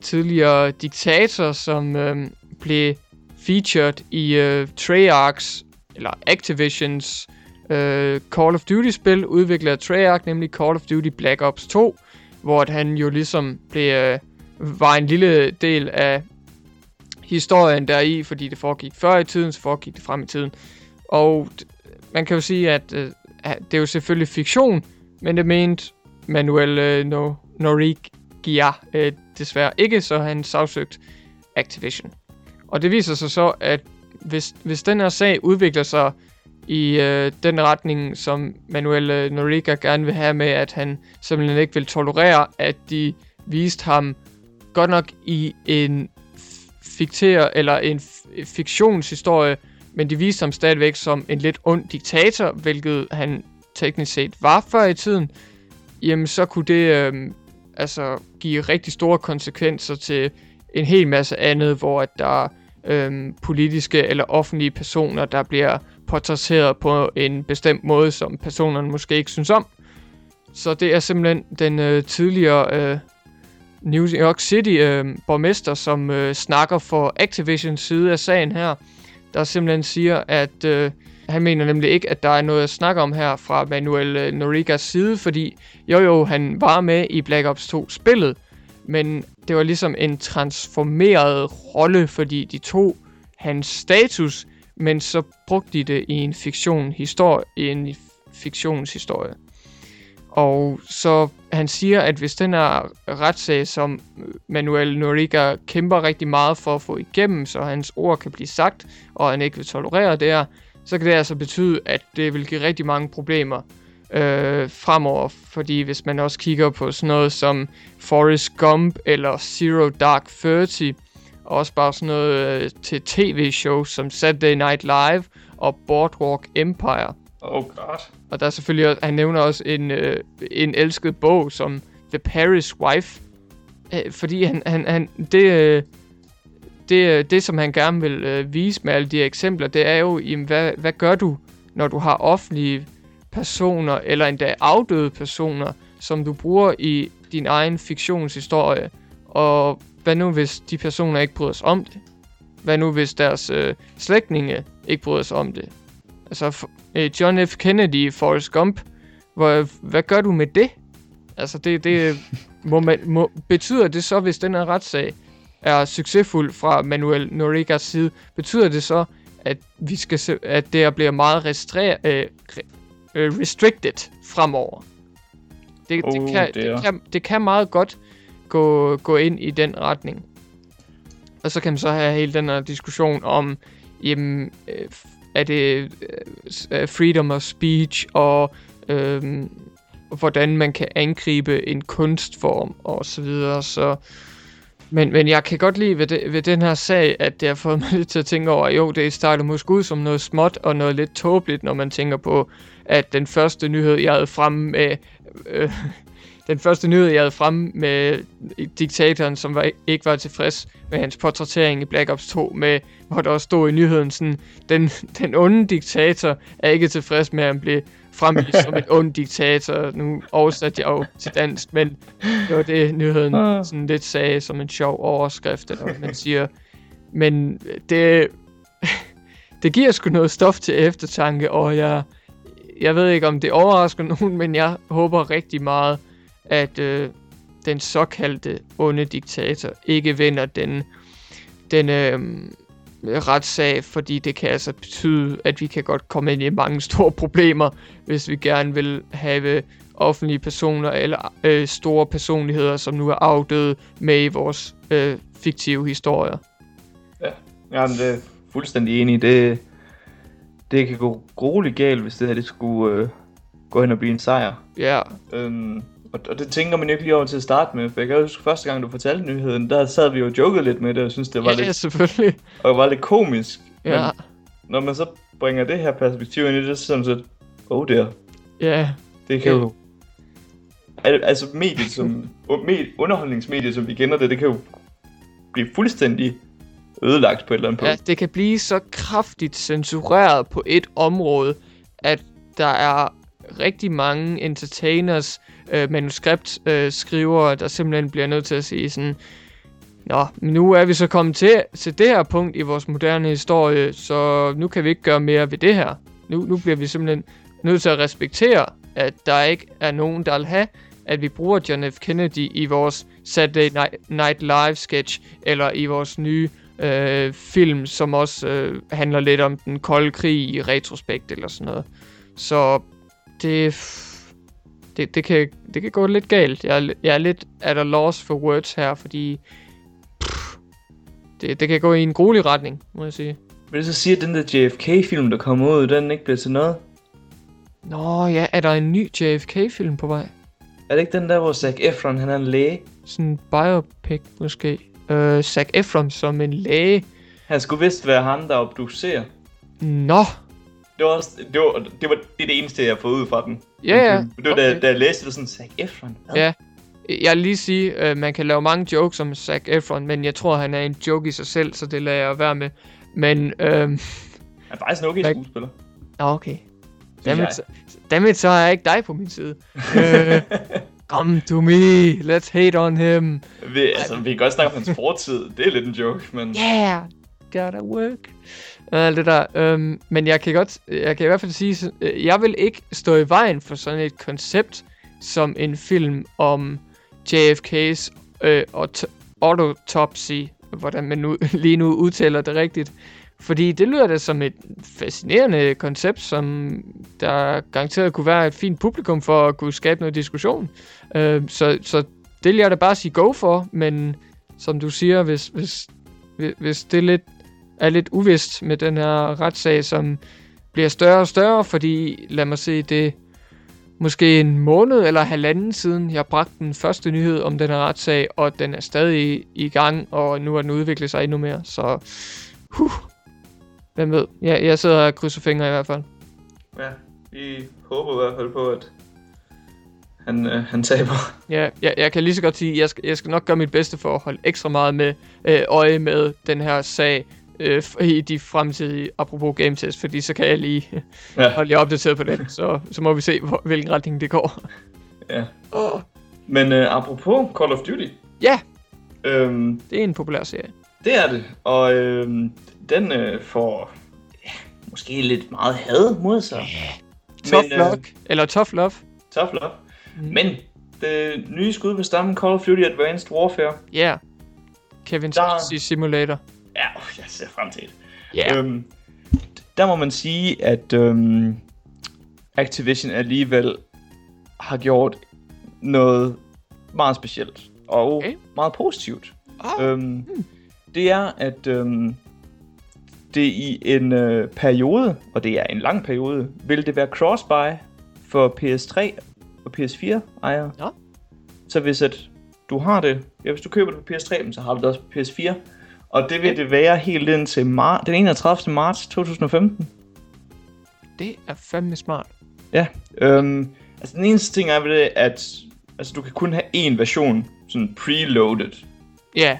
tidligere diktator, som øh, blev featured i øh, Treyarchs, eller Activisions øh, Call of Duty-spil, udviklet af Treyarch, nemlig Call of Duty Black Ops 2, hvor at han jo ligesom blev, øh, var en lille del af historien deri, fordi det foregik før i tiden, så foregik det frem i tiden. Og man kan jo sige, at øh, det er jo selvfølgelig fiktion, men det mente Manuel øh, no, Norigia øh, desværre ikke, så han sagsøgt Activision. Og det viser sig så, at hvis, hvis den her sag udvikler sig i øh, den retning, som Manuel øh, Noriega gerne vil have med, at han simpelthen ikke vil tolerere, at de viste ham godt nok i en fikter, eller en fiktionshistorie, men de viste ham stadigvæk som en lidt ond diktator, hvilket han teknisk set var før i tiden, jamen så kunne det øh, altså give rigtig store konsekvenser til en hel masse andet, hvor at der er øh, politiske eller offentlige personer, der bliver portrætteret på en bestemt måde, som personerne måske ikke synes om. Så det er simpelthen den øh, tidligere øh, New York City øh, borgmester, som øh, snakker for Activisions side af sagen her, der simpelthen siger, at øh, han mener nemlig ikke, at der er noget at snakke om her fra Manuel øh, Norigas side, fordi jo jo, han var med i Black Ops 2 spillet, men det var ligesom en transformeret rolle, fordi de tog hans status, men så brugte de det i en fiktion historie, i en fiktionshistorie. Og så han siger, at hvis den her retssag, som Manuel Noriega kæmper rigtig meget for at få igennem, så hans ord kan blive sagt, og han ikke vil tolerere det her, så kan det altså betyde, at det vil give rigtig mange problemer øh, fremover. Fordi hvis man også kigger på sådan noget som Forrest Gump eller Zero Dark Thirty, og også bare sådan noget øh, til tv-shows som Saturday Night Live og Boardwalk Empire. Oh god. Og der er selvfølgelig også, han nævner også en, øh, en elsket bog som The Paris Wife. Øh, fordi han, han, han det, øh, det, øh, det, som han gerne vil øh, vise med alle de eksempler, det er jo, jamen, hvad, hvad gør du, når du har offentlige personer, eller endda afdøde personer, som du bruger i din egen fiktionshistorie, og hvad nu, hvis de personer ikke bryder sig om det? Hvad nu, hvis deres øh, slægtninge ikke bryder sig om det? Altså, øh, John F. Kennedy, Forrest Gump, hvor, hvad gør du med det? Altså, det, det [laughs] må man, må, betyder det så, hvis den her retssag er succesfuld fra Manuel Noriegas side, betyder det så, at vi skal se, at det bliver meget restre, øh, øh, restricted fremover? Det, oh, det, kan, det, kan, det kan meget godt gå, gå ind i den retning. Og så kan man så have hele den her diskussion om, jamen, øh, er det øh, øh, freedom of speech, og øh, hvordan man kan angribe en kunstform, og så videre. Så, men, men jeg kan godt lide ved, det, ved den her sag, at det har fået mig [laughs] lidt til at tænke over, at jo, det starter måske ud som noget småt og noget lidt tåbeligt, når man tænker på, at den første nyhed, jeg havde fremme med, øh, den første nyhed, jeg havde fremme med diktatoren, som var, ikke var tilfreds med hans portrættering i Black Ops 2, med, hvor der også stod i nyheden sådan, den, den onde diktator er ikke tilfreds med, at han blev fremvist som en ond diktator. Nu oversatte jeg jo til dansk, men det var det, nyheden ah. sådan lidt sagde som en sjov overskrift, eller man siger. Men det, det giver sgu noget stof til eftertanke, og jeg, jeg ved ikke, om det overrasker nogen, men jeg håber rigtig meget, at øh, den såkaldte onde diktator ikke vinder den, den øh, retssag, fordi det kan altså betyde, at vi kan godt komme ind i mange [laughs] store problemer, hvis vi gerne vil have offentlige personer eller øh, store personligheder, som nu er afdøde med i vores øh, fiktive historier. Ja, jamen, det er fuldstændig enig. Det, det kan gå grueligt galt, hvis det her det skulle øh, gå hen og blive en sejr. Ja. Øhm, og, og det tænker man jo ikke lige over til at starte med, for jeg kan huske, første gang du fortalte nyheden, der sad vi jo og jokede lidt med det, og synes det var ja, lidt... Ja, selvfølgelig. Og var lidt komisk. Ja. Men, når man så bringer det her perspektiv ind i det, så sådan set, oh der. Ja. Det kan ja. jo... Altså mediet som... med, underholdningsmediet, som vi kender det, det kan jo blive fuldstændig ødelagt på et eller andet punkt. Ja, det kan blive så kraftigt censureret på et område, at der er rigtig mange entertainers, øh, manuskriptskriver, øh, der simpelthen bliver nødt til at sige sådan, Nå, nu er vi så kommet til, til det her punkt i vores moderne historie, så nu kan vi ikke gøre mere ved det her. Nu, nu bliver vi simpelthen nødt til at respektere, at der ikke er nogen, der vil have, at vi bruger John F. Kennedy i vores Saturday Night, Night Live sketch, eller i vores nye øh, film, som også øh, handler lidt om den kolde krig i retrospekt eller sådan noget. Så det, det, det, kan, det kan gå lidt galt. Jeg, er- jeg er lidt at a loss for words her, fordi pff, det, det kan gå i en gruelig retning, må jeg sige. Vil det så sige, at den der JFK-film, der kommer ud, den ikke bliver til noget? Nå ja, er der en ny JFK-film på vej? Er det ikke den der, hvor Zac Efron, han er en læge? Sådan en biopic måske. Øh, Zac Efron som en læge. Han skulle vist være ham, der obducerer. Nå, Det var, også, det, var, det var det, er det eneste, jeg har fået ud fra den. Ja ja. Det var da, da jeg læste det sådan, Zac Efron? Hvad? Ja. Jeg vil lige sige, at øh, man kan lave mange jokes om Zac Efron, men jeg tror, han er en joke i sig selv, så det lader jeg være med. Men, øhm, Han er faktisk en okay Hvad- skuespiller. nå, okay. Dammit, dammit, så har jeg ikke dig på min side. [laughs] øh, come to me, let's hate on him. Vi, altså, vi kan godt snakke om hans fortid. Det er lidt en joke, men... Yeah, gotta work. Alt det der. Øhm, men jeg kan godt, jeg kan i hvert fald sige, øh, jeg vil ikke stå i vejen for sådan et koncept, som en film om JFK's øh, autopsy, hvordan man nu, [laughs] lige nu udtaler det rigtigt. Fordi det lyder da som et fascinerende koncept, som der garanteret kunne være et fint publikum for at kunne skabe noget diskussion. Øh, så, så det vil jeg da bare sige go for, men som du siger, hvis, hvis, hvis- hvis det lidt, er lidt uvist med den her retssag, som bliver større og større, fordi lad mig se, det er måske en måned eller halvanden siden, jeg bragte den første nyhed om den her retssag, og den er stadig i gang, og nu har den udviklet sig endnu mere, så huh, hvem ved. Ja, jeg sidder og krydser fingre i hvert fald. Ja, vi håber i hvert fald på, at han, øh, han taber. Ja, jeg, jeg kan lige så godt sige, at jeg skal, jeg skal nok gøre mit bedste for at holde ekstra meget med øh, øje med den her sag øh, i de fremtidige, apropos game test, fordi så kan jeg lige [laughs] Ja, holde jer opdateret på den, så, så må vi se, hvor, hvilken retning det går. ja. [laughs] Oh. Men øh, apropos Call of Duty. Ja, Øhm, det er en populær serie. det er det. Og øhm, den øh, får ja, måske lidt meget had mod sig. Tough Men, øh, luck, eller tough love. Tough love. Mm. Men det nye skud på stammen, Call of Duty Advanced Warfare. Ja. Yeah. Kevin Der- Simulator. Ja, [laughs] jeg ser frem til det. Ja. Yeah. Øhm, der må man sige, at øhm, Activision alligevel har gjort noget meget specielt og Okay. meget positivt. Oh. Øhm, det er, at øhm, det i en øh, periode, og det er en lang periode, vil det være cross-buy for PS3 og PS4 ejere. Nå. Så hvis at du har det, ja, hvis du køber det på PS3, så har du det også på PS4. Og det vil det være helt indtil mar- den 31. marts 2015. Det er fandme smart. Ja, øhm, altså den eneste ting er ved det, at altså, du kan kun have én version, sådan preloaded, Ja. Yeah.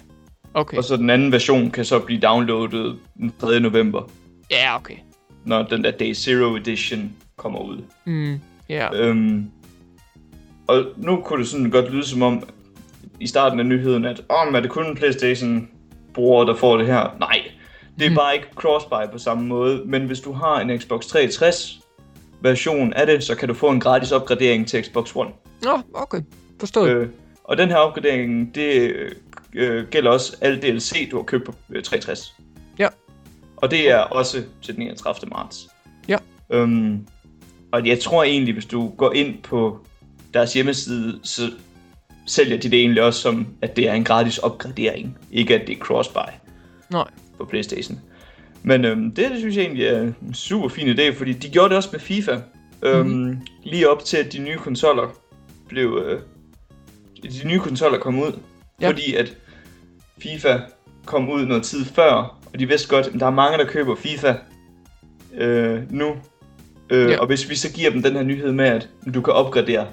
Okay. og så den anden version kan så blive downloadet den 3. november, Ja, yeah, okay. når den der Day Zero Edition kommer ud. Mm. Ja. Øhm, og nu kunne det sådan godt lyde som om, i starten af nyheden, at åh, oh, er det kun en Playstation bruger, der får det her? Nej, det er Mhm. bare ikke crossbuy på samme måde, men hvis du har en Xbox 360 version af det, så kan du få en gratis opgradering til Xbox One. Nå, okay. Forstået. Øh, og den her opgradering, det øh, gælder også al DLC, du har købt på øh, 360. Ja. Og det er også til den 31. marts. Ja. Øhm, og jeg tror egentlig, hvis du går ind på deres hjemmeside, så sælger de det egentlig også som, at det er en gratis opgradering. Ikke at det er crossbuy Nej. på Playstation. Men øhm, det, det synes jeg egentlig er en super fin idé, fordi de gjorde det også med FIFA. Øhm, Mhm. Lige op til, at de nye konsoller blev... Øh, de nye konsoller kom ud. Ja. Fordi at FIFA kom ud noget tid før, og de vidste godt, at der er mange, der køber FIFA øh, nu. Øh, ja. Og hvis vi så giver dem den her nyhed med, at du kan opgradere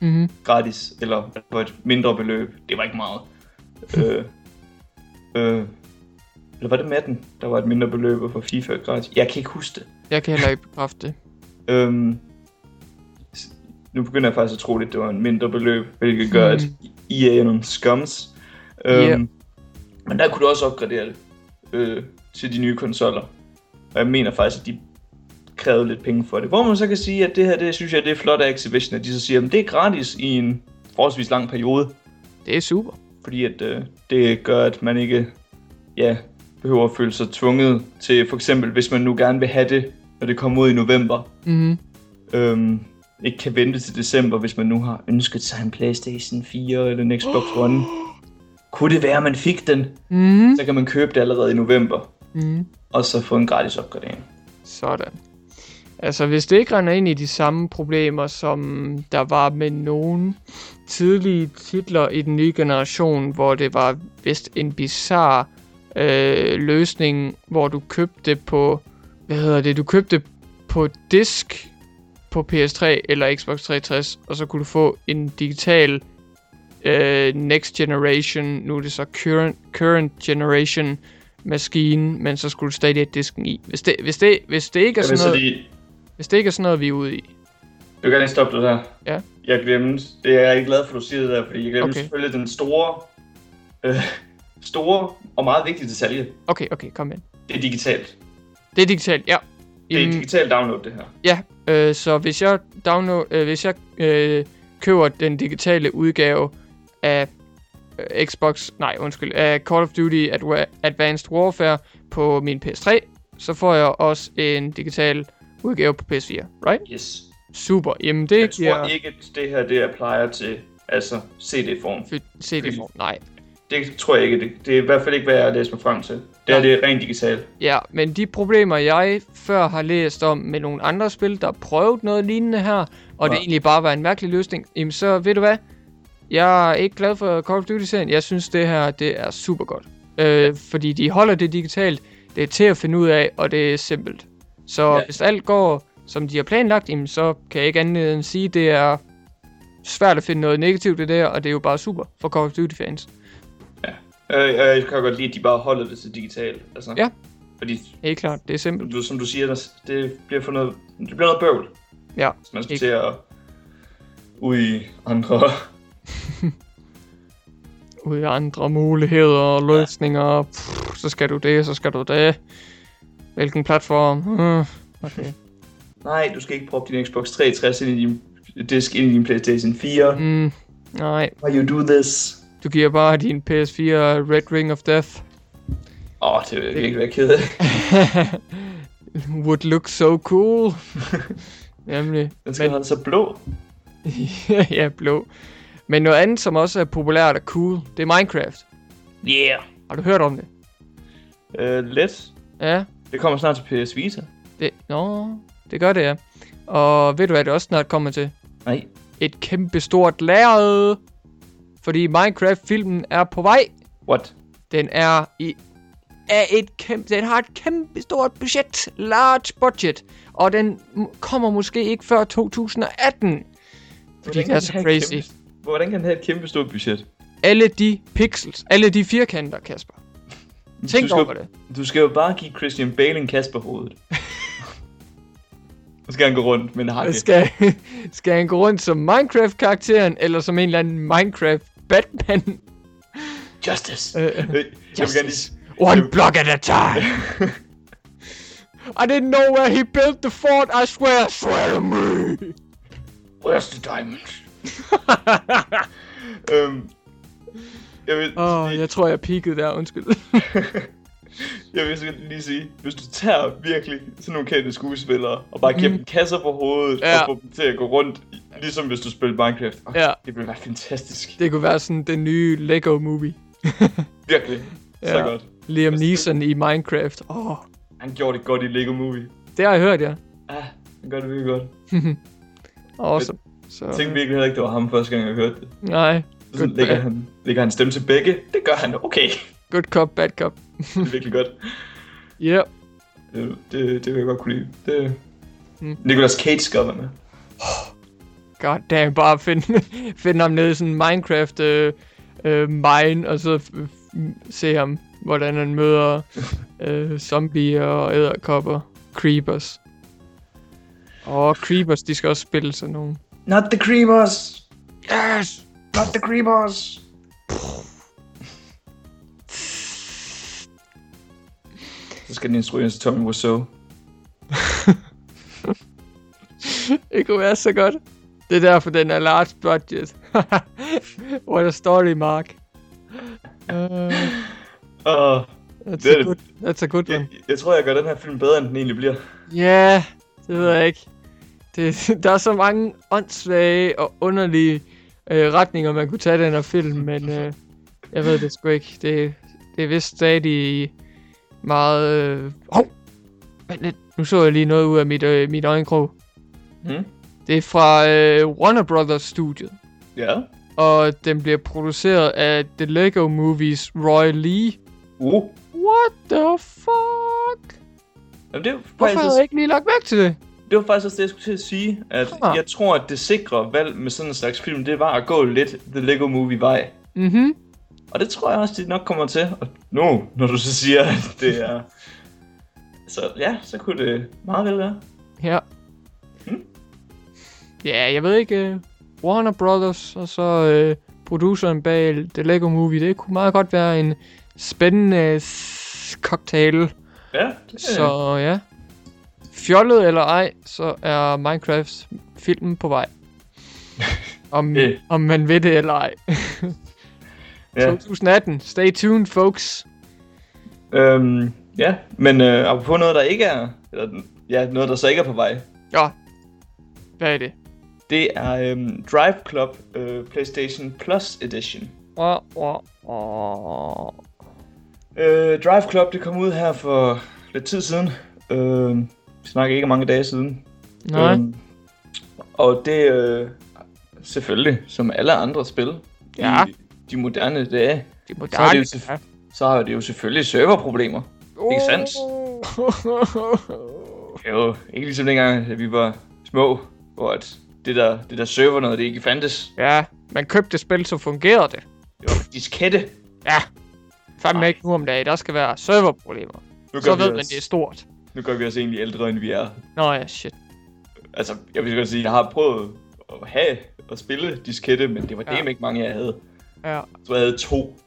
Mhm. gratis, eller på et mindre beløb. Det var ikke meget. [laughs] øh, øh, eller var det med den, der var et mindre beløb for FIFA gratis? Jeg kan ikke huske det. Jeg kan heller ikke bekræfte det. [laughs] Øhm, nu begynder jeg faktisk at tro lidt, det var en mindre beløb, hvilket gør, at Hmm. EA er nogle scums. Øhm, Ja. Men der kunne du også opgradere det øh, til de nye konsoller. Og jeg mener faktisk, at de krævede lidt penge for det. Hvor man så kan sige, at det her, det synes jeg, det er flot af Activision, at de så siger, at det er gratis i en forholdsvis lang periode. Det er super. Fordi at øh, det gør, at man ikke ja, behøver at føle sig tvunget til, for eksempel, hvis man nu gerne vil have det, når det kommer ud i november. Mhm. Øhm, ikke kan vente til december, hvis man nu har ønsket sig en Playstation 4 eller en Xbox One. [gasps] Kunne det være, at man fik den? Mhm. Så kan man købe det allerede i november, Mhm. og så få en gratis opgradering. Sådan. Altså, hvis det ikke render ind i de samme problemer, som der var med nogle tidlige titler i den nye generation, hvor det var vist en bizarre øh, løsning, hvor du købte på, hvad hedder det, du købte på disk på PS3 eller Xbox 360, og så kunne du få en digital øh, next generation, nu er det så current, current generation maskine, men så skulle du stadig have disken i. Hvis det, hvis det, hvis det ikke er sådan så noget. Hvis det ikke er sådan noget, vi er ude i. Jeg gerne lige stoppe dig der. Ja. Jeg glemte, det er jeg ikke glad for, at du siger det der, fordi jeg glemte Okay. selvfølgelig den store, øh, store og meget vigtige detalje. Okay, okay, kom ind. Det er digitalt. Det er digitalt, ja. Det er Jamen, digitalt download, det her. Ja, øh, så hvis jeg download, øh, hvis jeg øh, køber den digitale udgave af øh, Xbox, nej undskyld, af Call of Duty Adva- Advanced Warfare på min PS3, så får jeg også en digital udgave på PS4, right? Yes. Super, jamen det Jeg giver tror ikke, at det her det applier til altså CD-form. CD-form, nej. Det tror jeg ikke. Det, det er i hvert fald ikke, hvad jeg har læst mig frem til. Det Nej. er det rent digitalt. Ja, men de problemer, jeg før har læst om med nogle andre spil, der har prøvet noget lignende her, og det Ja. egentlig bare var en mærkelig løsning, jamen så ved du hvad? Jeg er ikke glad for Call of Duty-serien. Jeg synes, det her det er super godt. Øh, fordi de holder det digitalt, det er til at finde ud af, og det er simpelt. Så Ja. ja. hvis alt går, som de har planlagt, jamen, så kan jeg ikke andet end sige, det er svært at finde noget negativt i det her, og det er jo bare super for Call of Duty-fans. Øh, jeg kan godt lide, at de bare holder det til digitalt. Altså, Ja. Fordi, Helt klart, det er simpelt. du, som du siger, det bliver, for noget, det bliver noget bøvl. Ja, Hvis man skal Ikke. til at ud i andre... [laughs] ud i andre muligheder og løsninger. Pff, så skal du det, så skal du det. Hvilken platform? Hmm, okay. Nej, du skal ikke proppe din Xbox 360 ind i din disk ind i din Playstation 4. Mm, nej, Why you do this? du giver bare din PS4 Red Ring of Death. Åh, oh, det vil jeg virkelig være ked af. [laughs] Would look so cool. [laughs] Nemlig. Den skal Men- holde sig blå. [laughs] ja, blå. Men noget andet, som også er populært og cool, det er Minecraft. Yeah. Har du hørt om det? Uh, let. Ja, Det kommer snart til PS Vita. det, nå, det gør det, ja. Og ved du, hvad det også snart kommer til? Nej. Et kæmpe stort lærred. Fordi Minecraft-filmen er på vej. What? Den er i er et kæmpe, den har et kæmpe stort budget, large budget, og den kommer måske ikke før 2018, fordi det er så crazy. Kæmpe, hvordan kan den have et kæmpe stort budget? Alle de pixels, alle de firkanter, Kasper. Tænk over det. Du skal jo bare give Christian Bale en kasse på hovedet. Så skal han gå rundt med en hakke. Skal, [laughs] skal han gå rundt som Minecraft-karakteren, eller som en eller anden Minecraft-Batman? Justice. Jeg vil gerne lige... One block at a time. [laughs] I didn't know where he built the fort, I swear, swear to me. Where's the diamond? [laughs] øhm, jeg vil, Åh, oh, lige, jeg tror, jeg peakede der, undskyld. [laughs] jeg vil lige sige, hvis du tager virkelig sådan nogle kendte skuespillere, og bare giver Mhm. dem kasser på hovedet, Ja. og får dem til at gå rundt, ligesom hvis du spiller Minecraft. Oh, Ja. Det ville være fantastisk. Det kunne være sådan den nye Lego-movie. [laughs] Virkelig. Så Ja. godt. Liam Neeson i Minecraft. Åh, oh, Han gjorde det godt i Lego Movie. det har jeg hørt, ja. Ah, han gør det virkelig godt. [laughs] Awesome. Så, Jeg tænkte virkelig heller ikke, det var ham første gang, jeg hørte det. nej, Så sådan, Good lægger, han, lægger han stemme til begge. Det gør han. Okay. good cop, bad cop. Det er virkelig godt. Yeah. Det, det, det vil jeg godt kunne lide. Det... Mm. Nicolas Cage skal være med. God damn, bare finde, [laughs] finde ham nede i sådan en Minecraft øh, øh, mine, og så f- f- se ham, hvordan han møder [laughs] øh, zombier og æderkopper, creepers. Og creepers, de skal også spille sådan nogle. Not the creamers! Yes! Not the creamers! Så skal den instrueres til Tommy Wiseau. [laughs] det kunne være så godt. Det er derfor, den er large budget. [laughs] What a story, Mark. [laughs] Uh, Og that's, Det er a good, that's a good one. jeg, jeg tror, jeg gør den her film bedre, end den egentlig bliver. Ja, det ved jeg ikke. Det, der er så mange åndssvage og underlige øh, retninger, man kunne tage den her film, men øh, jeg ved det sgu ikke. Det, det er vist stadig meget... Øh... Hov! Vent lidt. Nu så jeg lige noget ud af mit, øh, mit øjenkrog. Hmm? Det er fra øh, Warner Brothers studiet, Ja. og den bliver produceret af The Lego Movies Roy Lee. Uh. What the fuck? Jamen, det, er Hvorfor havde jeg ikke lige lagt mærke til det? Det var faktisk også det, jeg skulle til at sige. At Ah. jeg tror, at det sikre valg med sådan en slags film, det var at gå lidt The Lego Movie-vej. Mhm. Og det tror jeg også, de nok kommer til. Og nu, når du så siger, at det er... Så ja, så kunne det meget vel være. Ja. Hmm? Ja, jeg ved ikke. Uh, Warner Brothers og så uh, produceren bag The Lego Movie, det kunne meget godt være en spændende cocktail. Ja, det Så ja. Fjollet eller ej, så er Minecraft filmen på vej. [laughs] Om, Øh. om man ved det eller ej. ja. [laughs] 2018. Stay tuned, folks. Øhm, ja, men øh, apropos noget, der ikke er... Eller, ja, noget, der så ikke er på vej. Ja. Hvad er det? Det er øhm, Drive Club øh, PlayStation Plus Edition. Wah, wah, wah. Øh, Drive Club, det kom ud her for lidt tid siden. Øh, vi snakker ikke mange dage siden. Nej. Øhm, og det øh, selvfølgelig, som alle andre spil Ja. i de moderne dage, Det må så er det jo selvf- så har det jo selvfølgelig serverproblemer. Ikke sandt? Jo ikke ligesom dengang, da vi var små, hvor at det der, det der server noget, det ikke fandtes. Ja, man købte spil, så fungerede det. Det var diskette. Ja. Fandme ikke nu om dagen. Der skal være serverproblemer. Så ved man, det er stort. Nu gør vi os egentlig ældre, end vi er. Nå ja, shit. Altså, jeg vil godt sige, jeg har prøvet at have og spille diskette, men det var Ja. dem ikke mange, jeg havde. Ja. Så jeg havde to.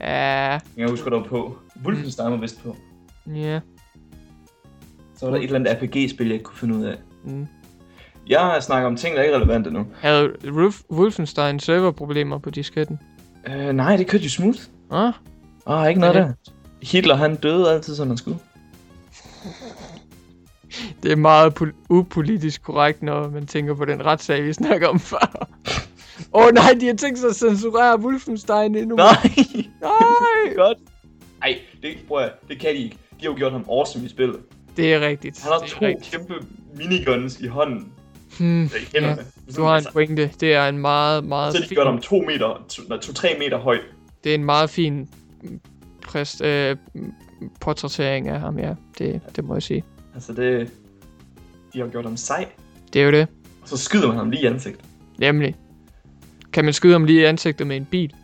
Ja. Jeg husker, der var på. Wolfenstein var vist på. Ja. Så var der et eller andet RPG-spil, jeg ikke kunne finde ud af. Mm. Jeg snakker om ting, der er ikke relevante nu. Havde Wolf- Wolfenstein serverproblemer på disketten? Øh, nej, det kørte jo smooth. Ah, Ah, ikke noget der. Hitler, han døde altid, som han skulle. Det er meget pol- upolitisk korrekt, når man tænker på den retssag, vi snakker om før. Åh oh, nej, de har tænkt sig at censurere Wolfenstein endnu. Nej, Nej. [laughs] godt. Nej, det, prøv at, det kan de ikke. De har jo gjort ham awesome i spillet. Det er rigtigt. Han har to rigtigt. kæmpe miniguns i hånden. Hmm. Ja, du har en pointe. Det er en meget, meget Så de fin, gjort ham to meter, to, nej, to-tre meter høj. det er en meget fin præst, øh, portrættering af ham, ja. Det, det må jeg sige. Altså det... De har gjort ham sej. Det er jo det. Og så skyder man ham lige i ansigtet. Nemlig. Kan man skyde ham lige i ansigtet med en bil?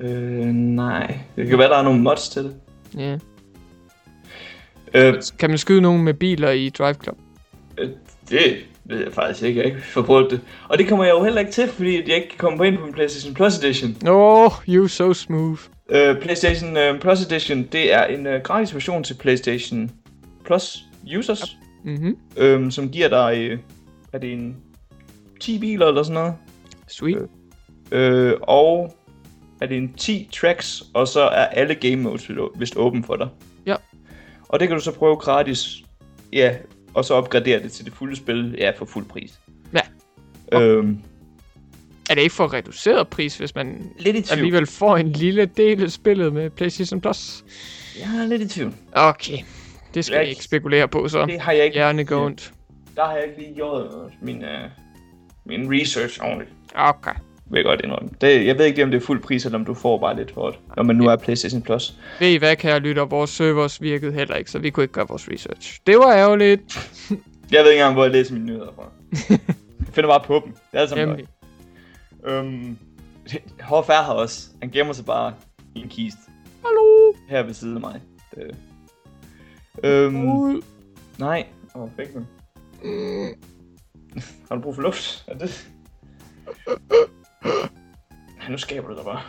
Øh, nej. Det kan være, der er nogle mods til det. Ja. Øh, Kan man skyde nogen med biler i Drive Club? øh, det ved jeg faktisk ikke. Jeg har ikke forprøvet det. Og det kommer jeg jo heller ikke til, fordi jeg ikke kan komme ind på en PlayStation Plus Edition. Oh, you so smooth. Øh, PlayStation øh, Plus Edition, det er en øh, gratis version til PlayStation Plus users, Mhm. øh, som giver dig, øh, er det en 10 biler eller sådan noget? Sweet. Øh, og er det en 10 tracks, og så er alle game modes vist åben for dig. Ja. Og det kan du så prøve gratis, ja, og så opgradere det til det fulde spil, ja, for fuld pris. Ja. Øhm, Er det ikke for reduceret pris, hvis man lidt i tvivl. alligevel får en lille del af spillet med PlayStation Plus? Jeg er lidt i tvivl. Okay. Det skal Jeg- jeg ikke spekulere på, så. Det har jeg ikke. Gerne gå ondt. Der har jeg ikke lige gjort min, uh, min research ordentligt. Okay. Vil jeg godt indrømme. Det, jeg ved ikke, om det er fuld pris, eller om du får bare lidt for det, når man nu er PlayStation Plus. Ved I hvad, kære lytter? Vores servers virkede heller ikke, så vi kunne ikke gøre vores research. Det var ærgerligt. Jeg ved ikke engang, hvor jeg læser mine nyheder fra. [laughs] jeg finder bare på dem. Det er alt Øhm, HFR har også. Han gemmer sig bare i en kist Hallo? her ved siden af mig. Det. Øhm, Ud. nej. Åh, oh, fik den. Har du brug for luft? Er det? Ja, nu skaber du dig bare.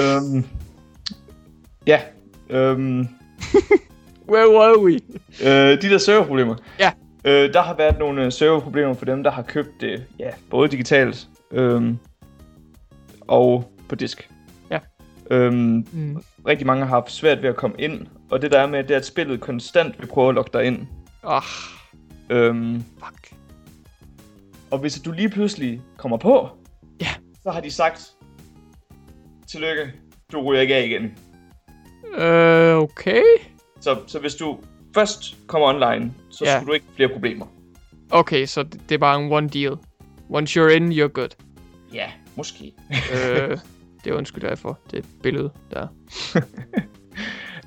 Øhm, ja. Øhm, [laughs] Where were we? Øh, de der serverproblemer. Ja. Øh, der har været nogle øh, serverproblemer for dem, der har købt det, ja, både digitalt øhm, og på disk. Ja. Øhm, Mm. rigtig mange har haft svært ved at komme ind, og det der er med, det er, at spillet konstant vil prøve at logge dig ind. Ah, Øhm, fuck. og hvis du lige pludselig kommer på, Ja. så har de sagt, tillykke, du ryger ikke af igen. Øh, okay. Så, så hvis du først kommer online, så Ja. skulle du ikke have flere problemer. Okay, så det, det er bare en one deal. Once you're in, you're good. Ja, måske. [laughs] øh, det er undskyld derfor, det billede der. [laughs]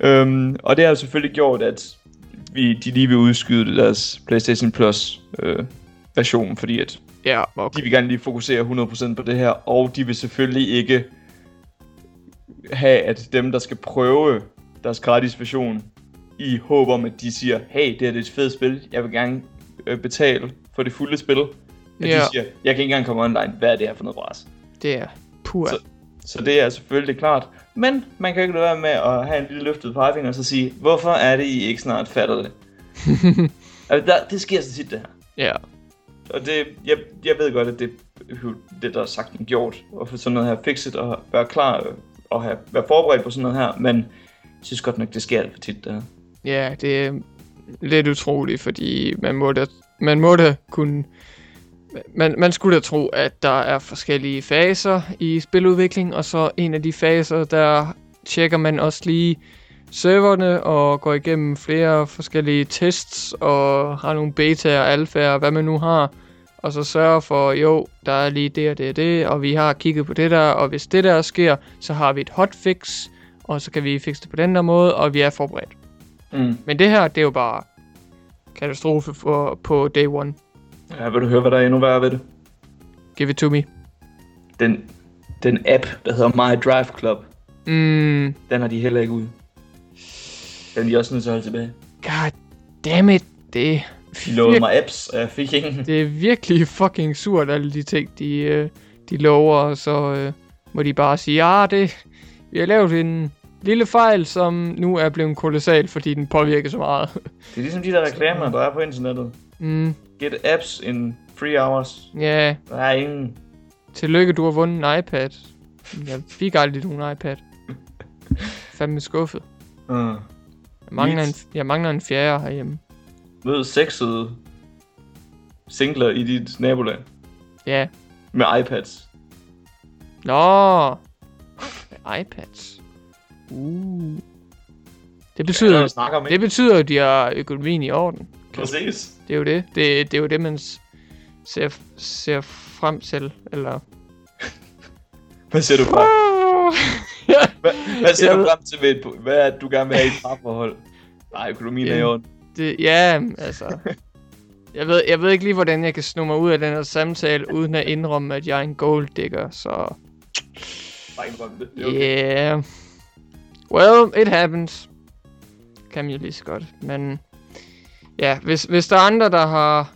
Øhm, og det har selvfølgelig gjort, at vi, de lige vil udskyde deres PlayStation Plus øh, version, fordi at Ja, okay. de vil gerne lige fokusere 100% på det her, og de vil selvfølgelig ikke have, at dem, der skal prøve deres gratis version, i håb om, at de siger, hey, det her det er et fedt spil, jeg vil gerne øh, betale for det fulde spil. At Ja. de siger, jeg kan ikke engang komme online, hvad er det her for noget bras? Det er pur. Så- Så det er selvfølgelig klart. Men man kan ikke lade være med at have en lille løftet pegefinger og så sige, hvorfor er det, I ikke snart fatter det? [laughs] altså, der, det sker så tit det her. Ja, Og det, jeg, jeg ved godt, at det, det der er sagt og gjort, at få sådan noget her fikset og være klar og have, være forberedt på sådan noget her, men jeg synes godt nok, det sker alt for tit det her. ja, det er lidt utroligt, fordi man må da, man må da kunne... Man, man skulle da tro, at der er forskellige faser i spiludvikling, og så en af de faser, der tjekker man også lige serverne og går igennem flere forskellige tests og har nogle beta og alfa og hvad man nu har. Og så sørger for, jo, der er lige det og det og det, og vi har kigget på det der, og hvis det der sker, så har vi et hotfix, og så kan vi fikse det på den der måde, og vi er forberedt. Mm. Men det her, det er jo bare katastrofe for, på day one. Ja, vil du høre, hvad der er endnu værre ved det? Give it to me. Den, den app, der hedder My Drive Club, Mm, den har de heller ikke ud. Den er de også nødt til at holde tilbage. god damn it. Det, De lovede mig apps, og jeg fik ingen. det er virkelig fucking surt, alle de ting, de, øh, de lover, og så øh, må de bare sige, ja, det, vi har lavet en lille fejl, som nu er blevet kolossal, fordi den påvirker så meget. Det er ligesom de der reklamer, der er på internettet. Mm, Get apps in 3 hours. ja, Der er ingen. tillykke, du har vundet en iPad. Jeg fik aldrig nogen iPad. Fandme skuffet. Uh. Jeg mangler, en, jeg mangler en fjerde herhjemme. Mød sexede singler i dit nabolag Ja. med iPads. Nå. Med iPads. Uh. Det betyder, er om, det betyder, at de har økonomien i orden. Præcis. Det er jo det. Det, det er jo det, man ser, ser frem til. Eller... [laughs] Hvad ser du frem? [laughs] Hvad, hvad ser Jeg du ved- frem til et, hvad er du gerne vil have i et parforhold? Nej, økonomien er i orden. det, ja, altså... Jeg ved, jeg ved ikke lige, hvordan jeg kan sno mig ud af den her samtale, uden at indrømme, at jeg er en gold digger, så... Bare indrømme det. det okay. Yeah. Well, it happens. Kan man jo lige så godt. Men ja, hvis, hvis der er andre, der har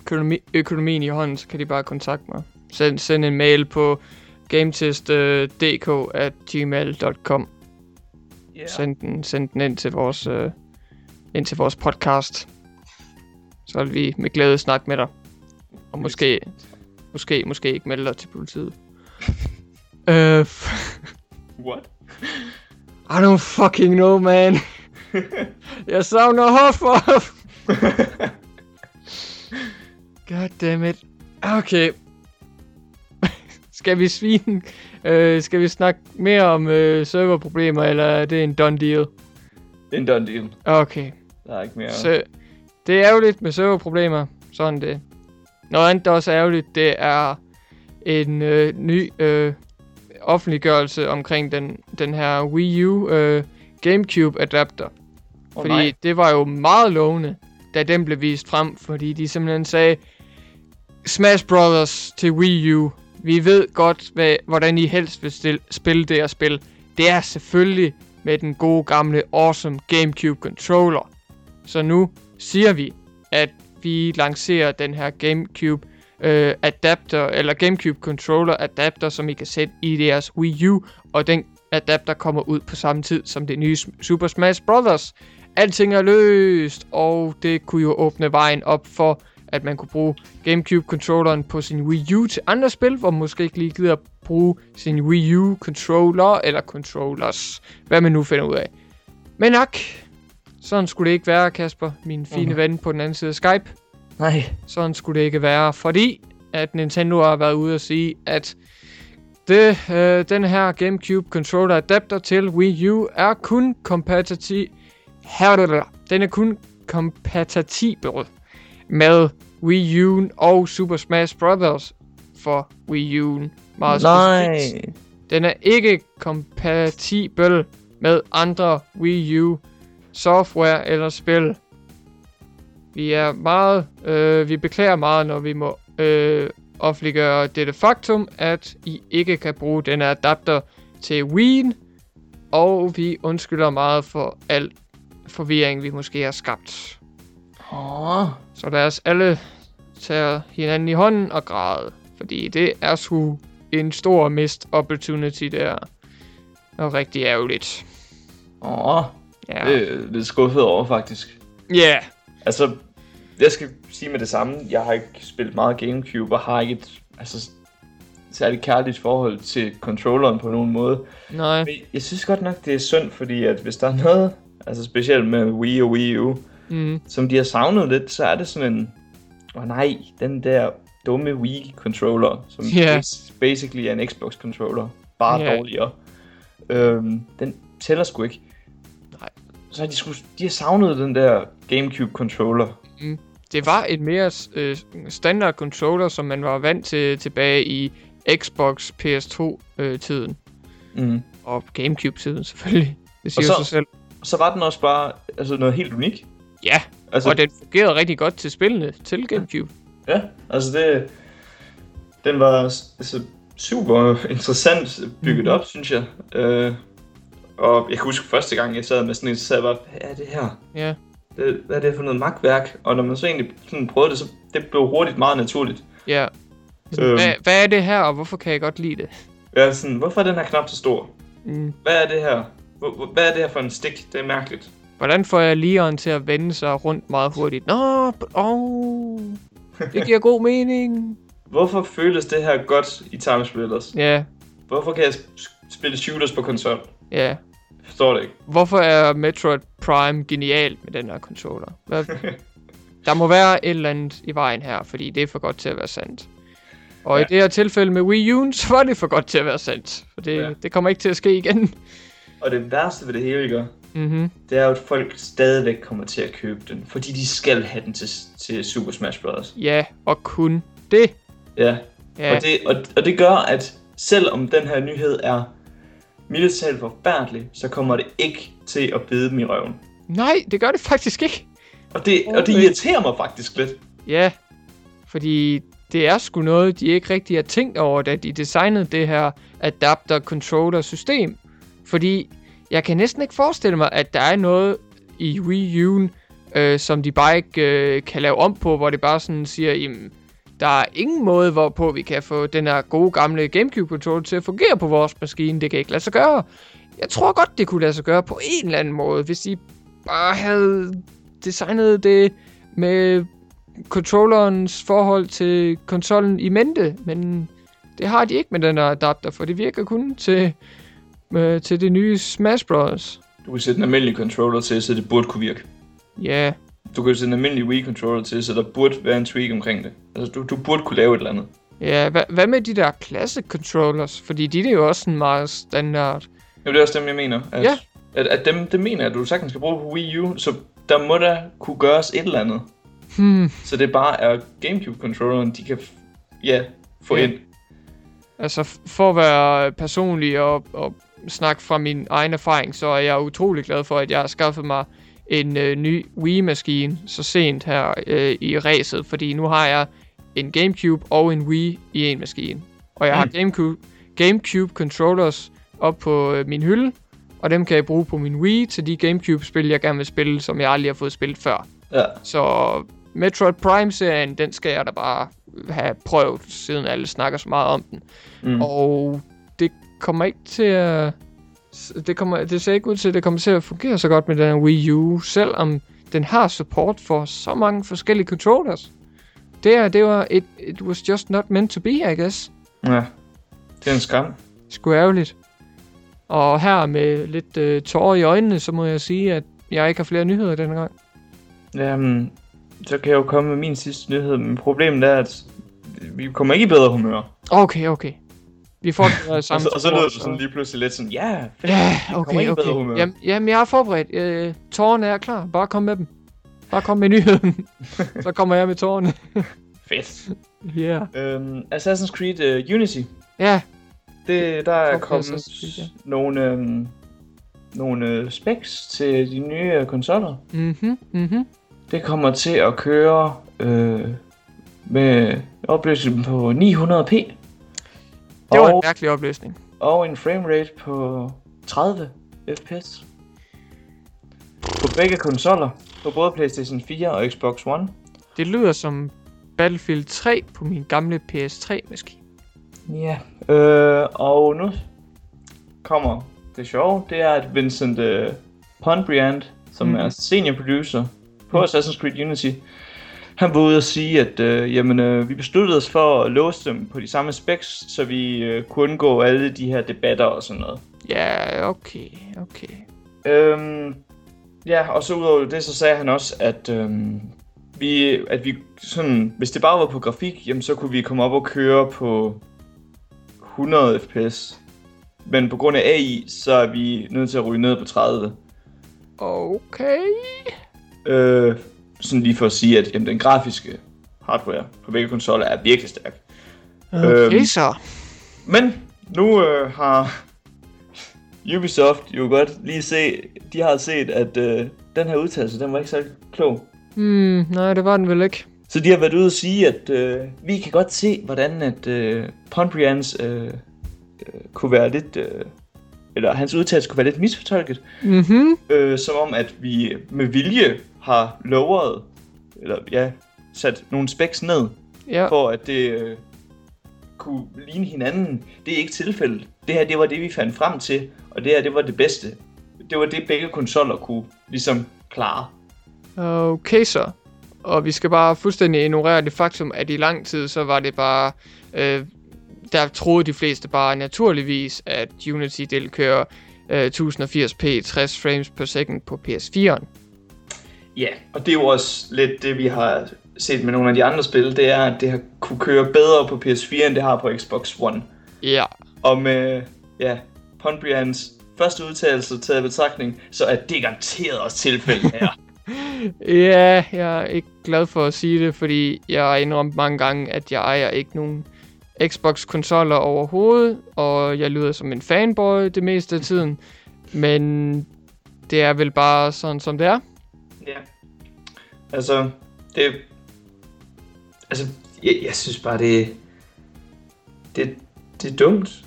økonomi, økonomien i hånden, så kan de bare kontakte mig. Send, send en mail på gametest.dk at gmail.com. Yeah. Send, den, send den ind til vores, øh, ind til vores podcast. Så vil vi med glæde snakke med dig. Og måske, måske, måske ikke melde dig til politiet. [laughs] øh, [laughs] What? I don't fucking know, man. [laughs] Jeg savner Hufflepuff. [laughs] God damn it. Okay. [laughs] skal vi svine? Øh, skal vi snakke mere om øh, serverproblemer, eller er det en done deal? det er en done deal. Okay. Der er ikke mere. Så det er ærgerligt med serverproblemer. Sådan det. Noget andet, der også er ærgerligt, det er en øh, ny øh, offentliggørelse omkring den, den her Wii U øh, GameCube adapter. Åh, Fordi nej. det var jo meget lovende, da den blev vist frem, fordi de simpelthen sagde, Smash Brothers til Wii U. Vi ved godt, hvad, hvordan I helst vil stil, spille det her spil. Det er selvfølgelig med den gode gamle awesome GameCube controller. Så nu siger vi, at vi lancerer den her GameCube øh, adapter, eller GameCube controller adapter, som I kan sætte i deres Wii U, og den adapter kommer ud på samme tid som det nye Super Smash Brothers alting er løst, og det kunne jo åbne vejen op for, at man kunne bruge Gamecube-controlleren på sin Wii U til andre spil, hvor man måske ikke lige gider at bruge sin Wii U-controller eller controllers, hvad man nu finder ud af. Men nok, sådan skulle det ikke være, Kasper, min fine Mhm. ven på den anden side af Skype. Nej. Sådan skulle det ikke være, fordi at Nintendo har været ude og sige, at det, øh, den her GameCube controller adapter til Wii U er kun kompatibil. Den er kun kompatibel med Wii U og Super Smash Bros. for Wii U. Meget specifikt. Nej. Den er ikke kompatibel med andre Wii U software eller spil. Vi er meget, øh, vi beklager meget, når vi må øh, offentliggøre dette faktum, at I ikke kan bruge denne adapter til Wii, og vi undskylder meget for al forvirring, vi måske har skabt. Åh. Så lad os alle tage hinanden i hånden og græde, fordi det er sgu en stor mist opportunity der. Og rigtig ærgerligt. Åh. Ja. Det er lidt skuffet over, faktisk. Ja. Yeah. Altså, jeg skal sige med det samme. Jeg har ikke spillet meget Gamecube, og har ikke et altså, særligt kærligt forhold til controlleren på nogen måde. Nej. Men jeg synes godt nok, det er synd, fordi at hvis der er noget, altså specielt med Wii og Wii U, Mm. som de har savnet lidt, så er det sådan en, åh oh, nej, den der dumme Wii-controller, som bas- basically er en Xbox-controller, bare Ja. dårligere. Øhm, den tæller sgu ikke. Nej. Så har de, sgu, de har savnet den der Gamecube-controller. Det var et mere øh, standard controller, som man var vant til tilbage i Xbox PS2-tiden. Mm. og Gamecube-tiden selvfølgelig. Det siger så- sig selv. Så var den også bare altså noget helt unikt. Ja, Altså, og den fungerede rigtig godt til spillene til Gamecube. Ja, altså det... Den var altså, super interessant bygget Mhm. op, synes jeg. Øh, og jeg kan huske første gang, jeg sad med sådan en, så sad jeg bare, hvad er det her? Ja, Det, hvad er det for noget magtværk? Og når man så egentlig sådan prøvede det, så det blev hurtigt meget naturligt. ja. Øhm. Hvad, hvad er det her, og hvorfor kan jeg godt lide det? Er sådan, hvorfor er den her knap så stor? Mm. Hvad er det her? Hvad er det her for en stik? Det er mærkeligt. Hvordan får jeg ligeren til at vende sig rundt meget hurtigt? Nå, oh, det giver god mening. Hvorfor føles det her godt i Time Splitters? Ja, Hvorfor kan jeg sp- spille shooters på konsol? ja. Jeg forstår det ikke. Hvorfor er Metroid Prime genial med den her controller? Hvad? [laughs] Der må være et eller andet i vejen her, fordi det er for godt til at være sandt. Og ja. I det her tilfælde med Wii U'en, så var det for godt til at være sandt. For det. Ja. det kommer ikke til at ske igen. Og det værste ved det hele, ikke? Mhm. det er jo, at folk stadigvæk kommer til at købe den, fordi de skal have den til, til Super Smash Bros. Ja, og kun det. Ja, Ja, og, det, og, og det gør, at selvom den her nyhed er mildt talt forfærdelig, så kommer det ikke til at bide dem i røven. nej, det gør det faktisk ikke. Og det, og det Okay. irriterer mig faktisk lidt. Ja, fordi det er sgu noget, de ikke rigtig har tænkt over, da de designede det her adapter-controller-system. Fordi jeg kan næsten ikke forestille mig, at der er noget i Wii U'en, øh, som de bare ikke øh, kan lave om på, hvor det bare sådan siger, jamen, der er ingen måde, hvorpå vi kan få den her gode gamle Gamecube-controller til at fungere på vores maskine. Det kan ikke lade sig gøre. Jeg tror godt, det kunne lade sig gøre på en eller anden måde, hvis de bare havde designet det med controllerens forhold til konsollen i mente, men det har de ikke med den her adapter, for det virker kun til, øh, til det nye Smash Bros. Du kan sætte en almindelig controller til, så det burde kunne virke. Ja, Du kan sætte en almindelig Wii-controller til, så der burde være en tweak omkring det. Altså, du, du burde kunne lave et eller andet. ja hvad, hvad med de der classic controllers? Fordi de er jo også sådan meget standard. Jo, det er også dem, jeg mener. At, Ja. at, at dem, det mener at du sagtens skal bruge på Wii U, så der må der kunne gøres et eller andet. Hmm, Så det bare er Gamecube-controlleren, de kan ja, få Ja. ind. altså for at være personlig og, og snakke fra min egen erfaring, så er jeg utrolig glad for, at jeg har skaffet mig en øh, ny Wii-maskine så sent her øh, i ræset, fordi nu har jeg en Gamecube og en Wii i en maskine. Og jeg har Mm. Gamecube, Gamecube controllers op på øh, min hylde, og dem kan jeg bruge på min Wii til de Gamecube-spil, jeg gerne vil spille, som jeg aldrig har fået spillet før. Ja. Så Metroid Prime-serien, den skal jeg da bare have prøvet, siden alle snakker så meget om den. Mm. Og kommer ikke til at det, kommer, det ser ikke ud til, at det kommer til at fungere så godt med den her Wii U, selvom den har support for så mange forskellige controllers. Det her, det var, it, it was just not meant to be, I guess. Ja, det er en skam. Sgu ærgerligt. Og her med lidt øh, tårer i øjnene, så må jeg sige, at jeg ikke har flere nyheder denne gang. Jamen, så kan jeg jo komme med min sidste nyhed, men problemet er, at vi kommer ikke i bedre humør. Okay, okay. Vi får det Og samme så, og så support, lyder du sådan lige pludselig lidt sådan, ja, fedt. Ja, okay, bedre okay. humør. Jamen, jamen, jeg er forberedt. Øh, tårerne er klar. Bare kom med dem. Bare kom med nyheden. [laughs] så kommer jeg med tårerne. Fedt. Ja. Yeah. Øhm, Assassin's Creed uh, Unity, Ja, det, der er kommet Creed, ja. nogle, øhm, nogle øh, specs til de nye øh, konsoller. mhm, mhm. Det kommer til at køre øh, med opløsning på 900p. Det var og, en mærkelig opløsning. og en framerate på 30 fps. På begge konsoller. På både PlayStation 4 og Xbox One. Det lyder som Battlefield 3 på min gamle PS3-maskine. Ja. Øh, og nu kommer det sjove. Det er, at Vincent øh, Pondriand, som Mhm. er senior producer på Assassin's Creed Unity, han var ude og sige, at øh, jamen, øh, vi besluttede os for at låse dem på de samme specs, så vi øh, kunne undgå alle de her debatter og sådan noget. Ja, okay, okay. Øhm, ja, og så udover det, så sagde han også, at, øhm, vi, at vi sådan, hvis det bare var på grafik, jamen, så kunne vi komme op og køre på 100 fps. Men på grund af AI, så er vi nødt til at ryge ned på 30. Okay. Øh, sådan lige for at sige, at jamen, den grafiske hardware på begge konsoller er virkelig stærk. Okay, Øhm. så. Men nu øh, har Ubisoft jo godt lige se, de har set, at øh, den her udtalelse, den var ikke så klog. Hmm, nej, det var den vel ikke. Så de har været ude og sige, at øh, vi kan godt se, hvordan at øh, Pondrians øh, øh, kunne være lidt, øh, eller hans udtalelse kunne være lidt misfortolket, Mhm. øh, som om at vi med vilje har loweret, eller ja, sat nogle specs ned, Ja. for at det øh, kunne ligne hinanden. Det er ikke tilfældet. Det her, det var det, vi fandt frem til, og det her, det var det bedste. Det var det, begge konsoller kunne ligesom klare. Okay så. Og vi skal bare fuldstændig ignorere det faktum, at i lang tid, så var det bare... Øh, der troede de fleste bare naturligvis, at Unity del kører øh, 1080p 60 frames per second på PS4'en. Ja, og det er jo også lidt det, vi har set med nogle af de andre spil, det er, at det har kunne køre bedre på PS4, end det har på Xbox One. Ja, Og med, ja, Pondrians første udtalelse taget i betragtning, så er det garanteret også tilfældet her. [laughs] Ja, jeg er ikke glad for at sige det, fordi jeg har indrømt mange gange, at jeg ejer ikke nogen Xbox-konsoller overhovedet, og jeg lyder som en fanboy det meste af tiden. Men det er vel bare sådan, som det er. ja. Altså, det... Altså, jeg, jeg synes bare, det... Det, det er dumt.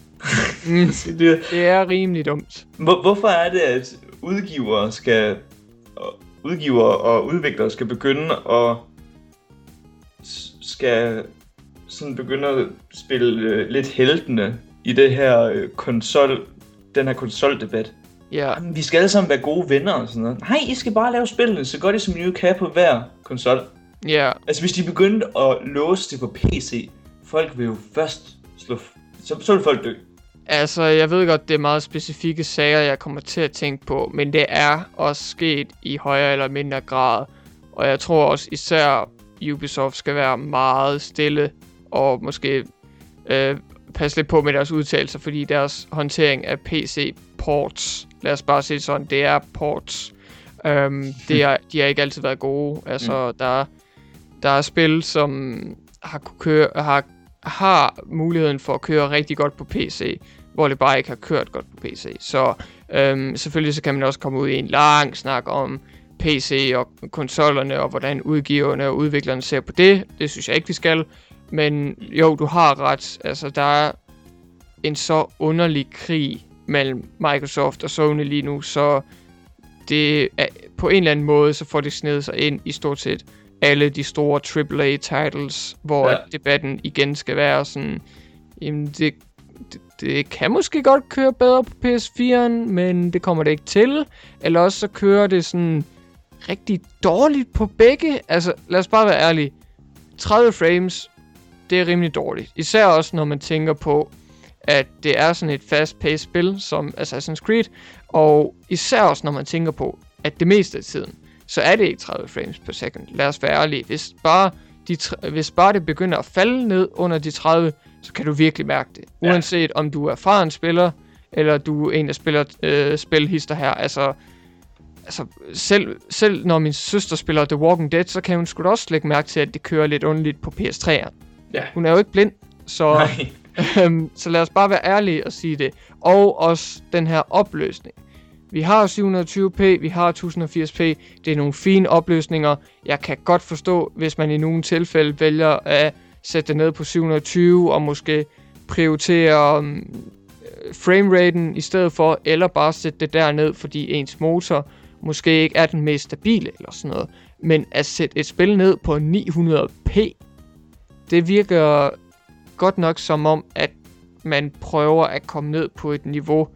Mm, [laughs] det, det er rimelig dumt. Hvor, hvorfor er det, at udgivere skal udgivere og udviklere skal begynde at skal sådan begynde at spille øh, lidt heltene i det her øh, konsol den her konsoldebat. Ja, Jamen, vi skal alle sammen være gode venner og sådan noget. Nej, I skal bare lave spillene så godt I som I kan på hver konsol. ja, Altså hvis de begyndte at låse det på PC, folk vil jo først slå... Så, så vil folk dø. altså jeg ved godt, det er meget specifikke sager, jeg kommer til at tænke på, men det er også sket i højere eller mindre grad. Og jeg tror også især Ubisoft skal være meget stille og måske øh, passe lidt på med deres udtalelser, fordi deres håndtering af PC-ports, lad os bare sige sådan, det er ports. Um, det er, de har ikke altid været gode. Altså, mm. der, der er spil, som har, kunne køre, har, har muligheden for at køre rigtig godt på PC, hvor det bare ikke har kørt godt på PC. Så øhm, selvfølgelig så kan man også komme ud i en lang snak om PC og konsollerne, og hvordan udgiverne og udviklerne ser på det. Det synes jeg ikke, vi skal. Men jo, du har ret. Altså, der er en så underlig krig mellem Microsoft og Sony lige nu, så det er, på en eller anden måde, så får det snedet sig ind i stort set alle de store AAA titles, hvor ja. debatten igen skal være sådan, jamen det, det, det kan måske godt køre bedre på PS4'en, men det kommer det ikke til. Eller også så kører det sådan rigtig dårligt på begge. Altså, lad os bare være ærlige. 30 frames, det er rimelig dårligt. Især også, når man tænker på, at det er sådan et fast-paced spil som Assassin's Creed. Og især også, når man tænker på, at det meste af tiden, så er det ikke 30 frames per second. Lad os være ærlige. Hvis bare, de, hvis bare det begynder at falde ned under de 30, så kan du virkelig mærke det. Ja. Uanset om du er erfaren spiller, eller du er en, der spiller øh, spilhister her. Altså, altså selv, selv når min søster spiller The Walking Dead, så kan hun sgu da også lægge mærke til, at det kører lidt underligt på PS3'eren. Ja. Hun er jo ikke blind, så, [laughs] øhm, så lad os bare være ærlige og sige det. Og også den her opløsning. Vi har 720p, vi har 1080p, det er nogle fine opløsninger. Jeg kan godt forstå, hvis man i nogle tilfælde vælger at sætte det ned på 720 og måske prioritere um, frameraten i stedet for, eller bare sætte det derned, fordi ens motor måske ikke er den mest stabile eller sådan noget. Men at sætte et spil ned på 900p, det virker godt nok som om, at man prøver at komme ned på et niveau,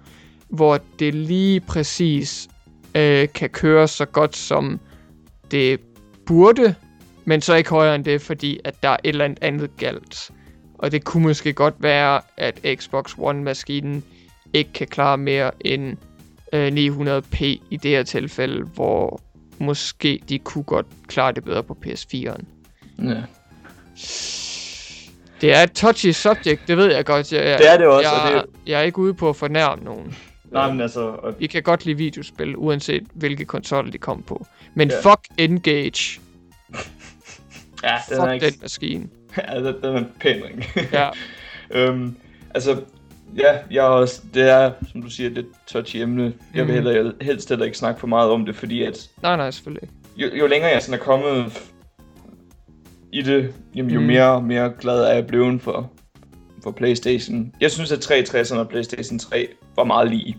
hvor det lige præcis øh, kan køre så godt som det burde, men så ikke højere end det, fordi at der er et eller andet andet galt. Og det kunne måske godt være, at Xbox One-maskinen ikke kan klare mere end øh, 900p i det her tilfælde, hvor måske de kunne godt klare det bedre på PS4'en. Ja. Det er et touchy subject, det ved jeg godt. Jeg, Det er det også, jeg, og det- jeg er ikke ude på at fornærme nogen. Nej, men altså... Og, Vi kan godt lide videospil, uanset hvilke konsoller de kommer på. Men Ja. fuck Engage. ja, den Fuck er ikke... den maskine. [laughs] Ja, den, den er pæn ring. [laughs] Ja. [laughs] øhm, altså, ja, jeg også, det er, som du siger, et lidt touchy emne. Jeg vil Mhm. heller, helst heller ikke snakke for meget om det, fordi at Nej, nej, selvfølgelig ikke. jo, jo længere jeg sådan er kommet i det, jamen, jo Mhm. mere og mere glad er jeg blevet for, for Playstation. Jeg synes, at 360'erne og Playstation 3 var meget lige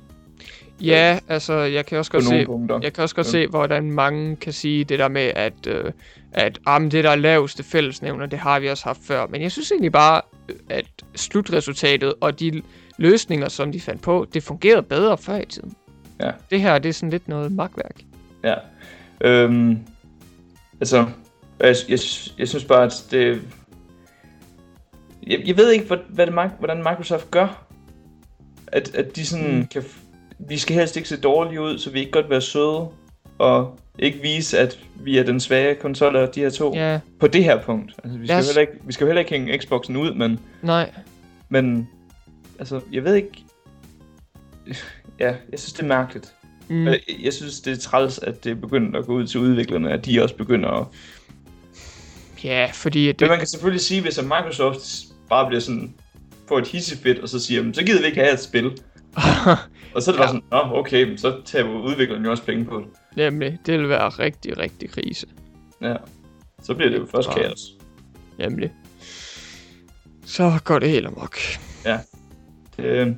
Ja, altså, jeg kan også godt se, punkter. jeg kan også godt Ja. se, hvordan mange kan sige det der med, at, øh, at ah, det der er laveste fællesnævner, det har vi også haft før. Men jeg synes egentlig bare, øh, at slutresultatet og de løsninger, som de fandt på, det fungerede bedre før i tiden. Ja. Det her, det er sådan lidt noget magtværk. Ja. Øhm, altså, jeg, jeg, jeg synes bare, at det... Jeg, jeg ved ikke, hvad, hvad det, hvordan Microsoft gør. At, at de sådan Mm. kan... Vi skal helst ikke se dårlige ud, så vi ikke godt være søde. Og ikke vise, at vi er den svage konsol af de her to. Ja, På det her punkt. Altså, vi, skal yes. heller ikke, vi skal jo heller ikke hænge Xboxen ud, men... nej. Men... Altså, jeg ved ikke... Ja, jeg synes, det er mærkeligt. Mm. Jeg, jeg synes, det er træls, at det er begyndt at gå ud til udviklerne, at de også begynder at... Ja, fordi at Men det, man kan selvfølgelig sige, hvis at Microsoft bare bliver sådan... Får et hissefedt, og så siger, "Jamen, så gider vi ikke have et spil. [laughs] Og så er det bare Ja. sådan, Nå, okay, så tager udviklerne jo også penge på det. Nemlig, det vil være rigtig, rigtig krise. Ja. Så bliver det jo først Ja. kaos. Nemlig. Så går det helt amok. Det, øh,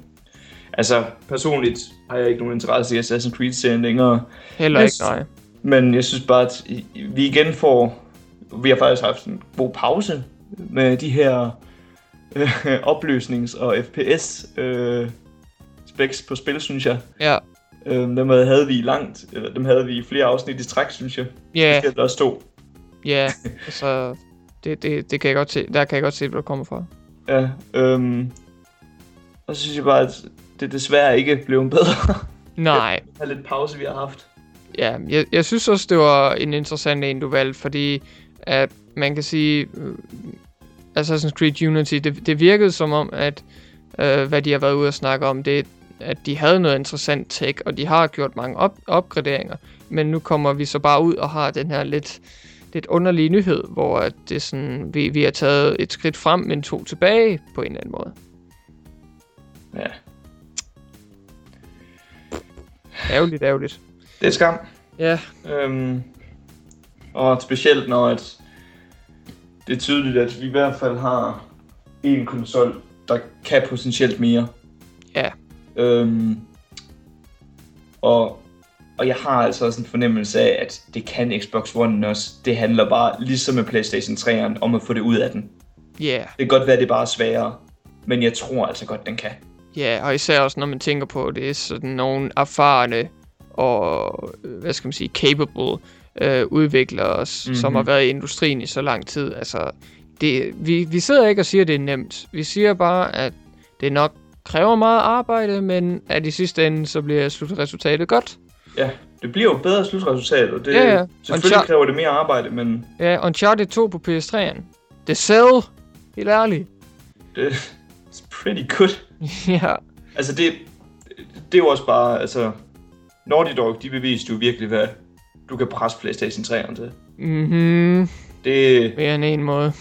altså, personligt har jeg ikke nogen interesse i Assassin's Creed-serien længere. Heller ikke, nej. Men jeg synes bare, at vi igen får... Vi har faktisk haft en god pause med de her øh, opløsnings- og FPS øh, specs på spil, synes jeg. Ja, Øh, dem havde vi langt, eller dem havde vi i flere afsnit i træk, synes jeg. ja, Det er også to. ja. [laughs] Altså, det, det, det kan jeg godt se. Der kan jeg godt se, hvor du kommer fra. Ja, øhm, og så synes jeg bare, at det desværre ikke blev bedre. Nej, [laughs] Det er lidt pause, vi har haft. ja, jeg, jeg synes også, det var en interessant en, du valgte, fordi at man kan sige, øh, Assassin's Creed Unity, det, det virkede som om, at øh, hvad de har været ude at snakke om, det at de havde noget interessant tech, og de har gjort mange op- opgraderinger, men nu kommer vi så bare ud og har den her lidt, lidt underlige nyhed, hvor at det sådan, vi, vi har taget et skridt frem, men to tilbage på en eller anden måde. Ja, Ærgerligt, ærgerligt. det er skam. Ja, Øhm, og specielt når at det er tydeligt, at vi i hvert fald har en konsol, der kan potentielt mere. ja, Øhm, og, og jeg har altså også en fornemmelse af, at det kan Xbox One også. Det handler bare, ligesom med PlayStation 3'eren, om at få det ud af den. ja, Det kan godt være, at det er bare sværere. Men jeg tror altså godt, den kan. Ja, og især også når man tænker på, det er sådan nogle erfarne og, øh, hvad skal man sige, capable øh, udviklere, mm-hmm. som har været i industrien i så lang tid. Altså, det, vi, vi sidder ikke og siger, at det er nemt. Vi siger bare, at det nok kræver meget arbejde, men at i sidste ende, så bliver slutresultatet godt. Ja, det bliver jo bedre slutresultat, og det, ja, ja. selvfølgelig Unchar- kræver det mere arbejde, men... Ja, Uncharted 2 på PS3'en. Det sell, helt ærligt. Det er pretty good. [laughs] ja. Altså, det, det er jo også bare, altså... Naughty Dog, de beviste jo virkelig, hvad du kan presse PlayStation 3'eren til. Mhm. Det... Mere end en måde.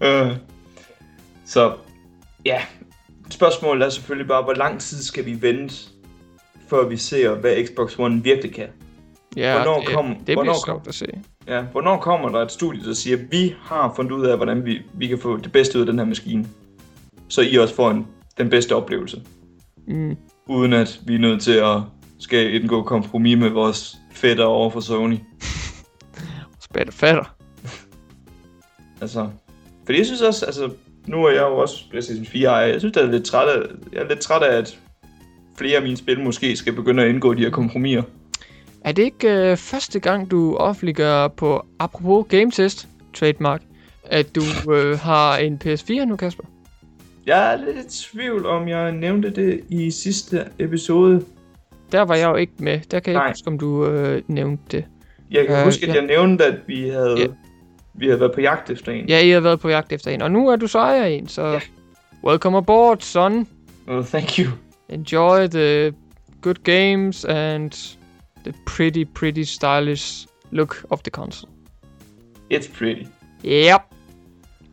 uh, [laughs] så, ja, spørgsmålet er selvfølgelig bare, hvor lang tid skal vi vente, før vi ser, hvad Xbox One virkelig kan? Ja, hvornår det, kom, det hvornår bliver sjovt at se. Ja, hvornår kommer der et studie, der siger, vi har fundet ud af, hvordan vi, vi kan få det bedste ud af den her maskine, så I også får en, den bedste oplevelse. Mm. Uden at vi er nødt til at skal indgå kompromis med vores fætter over for Sony. Spætter fætter. [laughs] altså, fordi jeg synes også, altså, nu er jeg jo også PlayStation 4 Jeg synes, jeg er lidt træt af, jeg er lidt træt af, at flere af mine spil måske skal begynde at indgå de her kompromiser. Er det ikke øh, første gang, du offentliggør på, apropos Game Test, trademark, at du øh, har en PS4 nu, Kasper? Jeg er lidt i tvivl, om jeg nævnte det i sidste episode. Der var jeg jo ikke med. Der kan jeg ikke huske, om du øh, nævnte det. Jeg kan uh, huske, at ja. jeg nævnte, at vi havde yeah vi har været på jagt efter en. Ja, I har været på jagt efter en. Og nu er du så ejer en, så... Yeah. Welcome aboard, son. Oh, thank you. Enjoy the good games and the pretty, pretty stylish look of the console. It's pretty. Yep.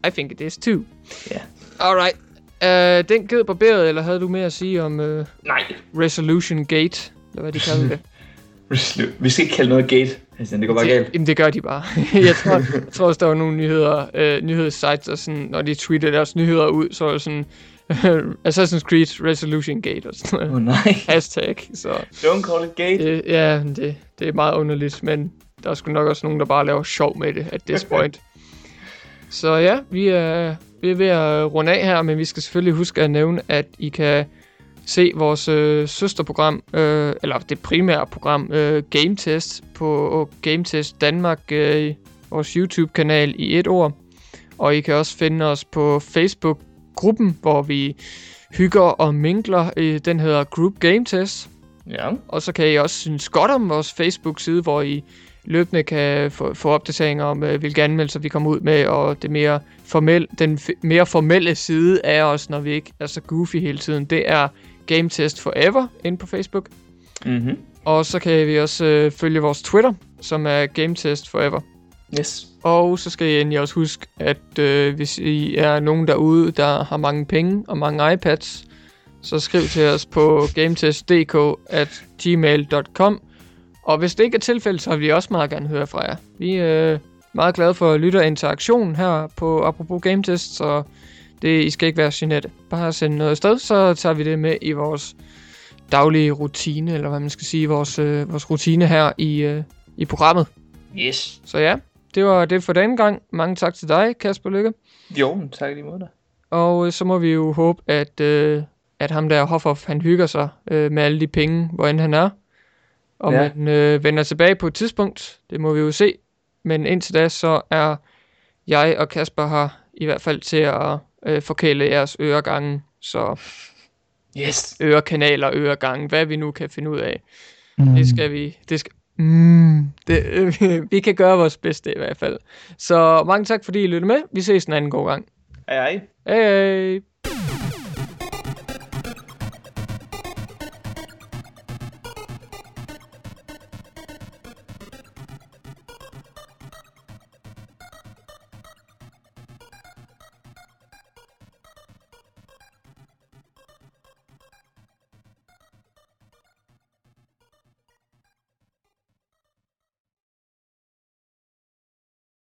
I think it is too. Yeah. Alright. Uh, den ged barberet, eller havde du mere at sige om... Uh, Nej. Resolution Gate, eller hvad de kalder det? [laughs] Vi skal ikke kalde noget gate. Altså, det går bare galt. Jamen, det gør de bare. [laughs] jeg, tror, jeg tror også, der var nogle nyheder, øh, nyhedssites, og sådan, når de tweeter deres nyheder ud, så er det sådan, [laughs] Assassin's Creed Resolution Gate og sådan noget. Oh, nej. Hashtag. Så. Don't call it gate. Det, ja, det, det er meget underligt, men der er sgu nok også nogen, der bare laver sjov med det at this point. Så ja, vi er, vi er ved at runde af her, men vi skal selvfølgelig huske at nævne, at I kan se vores øh, søsterprogram, øh, eller det primære program, øh, Game Test, på Game Test Danmark, øh, vores YouTube-kanal i et ord. Og I kan også finde os på Facebook-gruppen, hvor vi hygger og minkler. Øh, den hedder Group Game Test. Ja. Og så kan I også synes godt om vores Facebook-side, hvor I løbende kan få, få opdateringer om, øh, hvilke anmeldelser vi kommer ud med, og det mere formel, den mere formelle side af os, når vi ikke er så goofy hele tiden, det er Game Test Forever ind på Facebook. Mm-hmm. Og så kan vi også øh, følge vores Twitter, som er Game Test Forever. Yes. Og så skal I endelig også huske, at øh, hvis I er nogen derude, der har mange penge og mange iPads, så skriv til os på gametest.dk at gmail.com. Og hvis det ikke er tilfældet, så vil vi også meget gerne høre fra jer. Vi er øh, meget glade for lytterinteraktion her på Apropos Game Test, så det, I skal ikke være genette. Bare sende noget sted, så tager vi det med i vores daglige rutine, eller hvad man skal sige, vores, øh, vores rutine her i, øh, i programmet. Yes. Så ja, det var det for denne gang. Mange tak til dig, Kasper Lykke. Jo, tak lige mod dig. Og øh, så må vi jo håbe, at, øh, at ham der Hoffoff, han hygger sig øh, med alle de penge, hvor end han er. Og ja. man øh, vender tilbage på et tidspunkt. Det må vi jo se. Men indtil da, så er jeg og Kasper her i hvert fald til at øh, forkæle jeres øregange. Så yes. ørekanaler, øregange, hvad vi nu kan finde ud af. Mm. Det skal vi, det skal, mm, det, øh, [laughs] vi kan gøre vores bedste i hvert fald. Så mange tak fordi I lyttede med. Vi ses en anden god gang. Hej hej. Hej hej.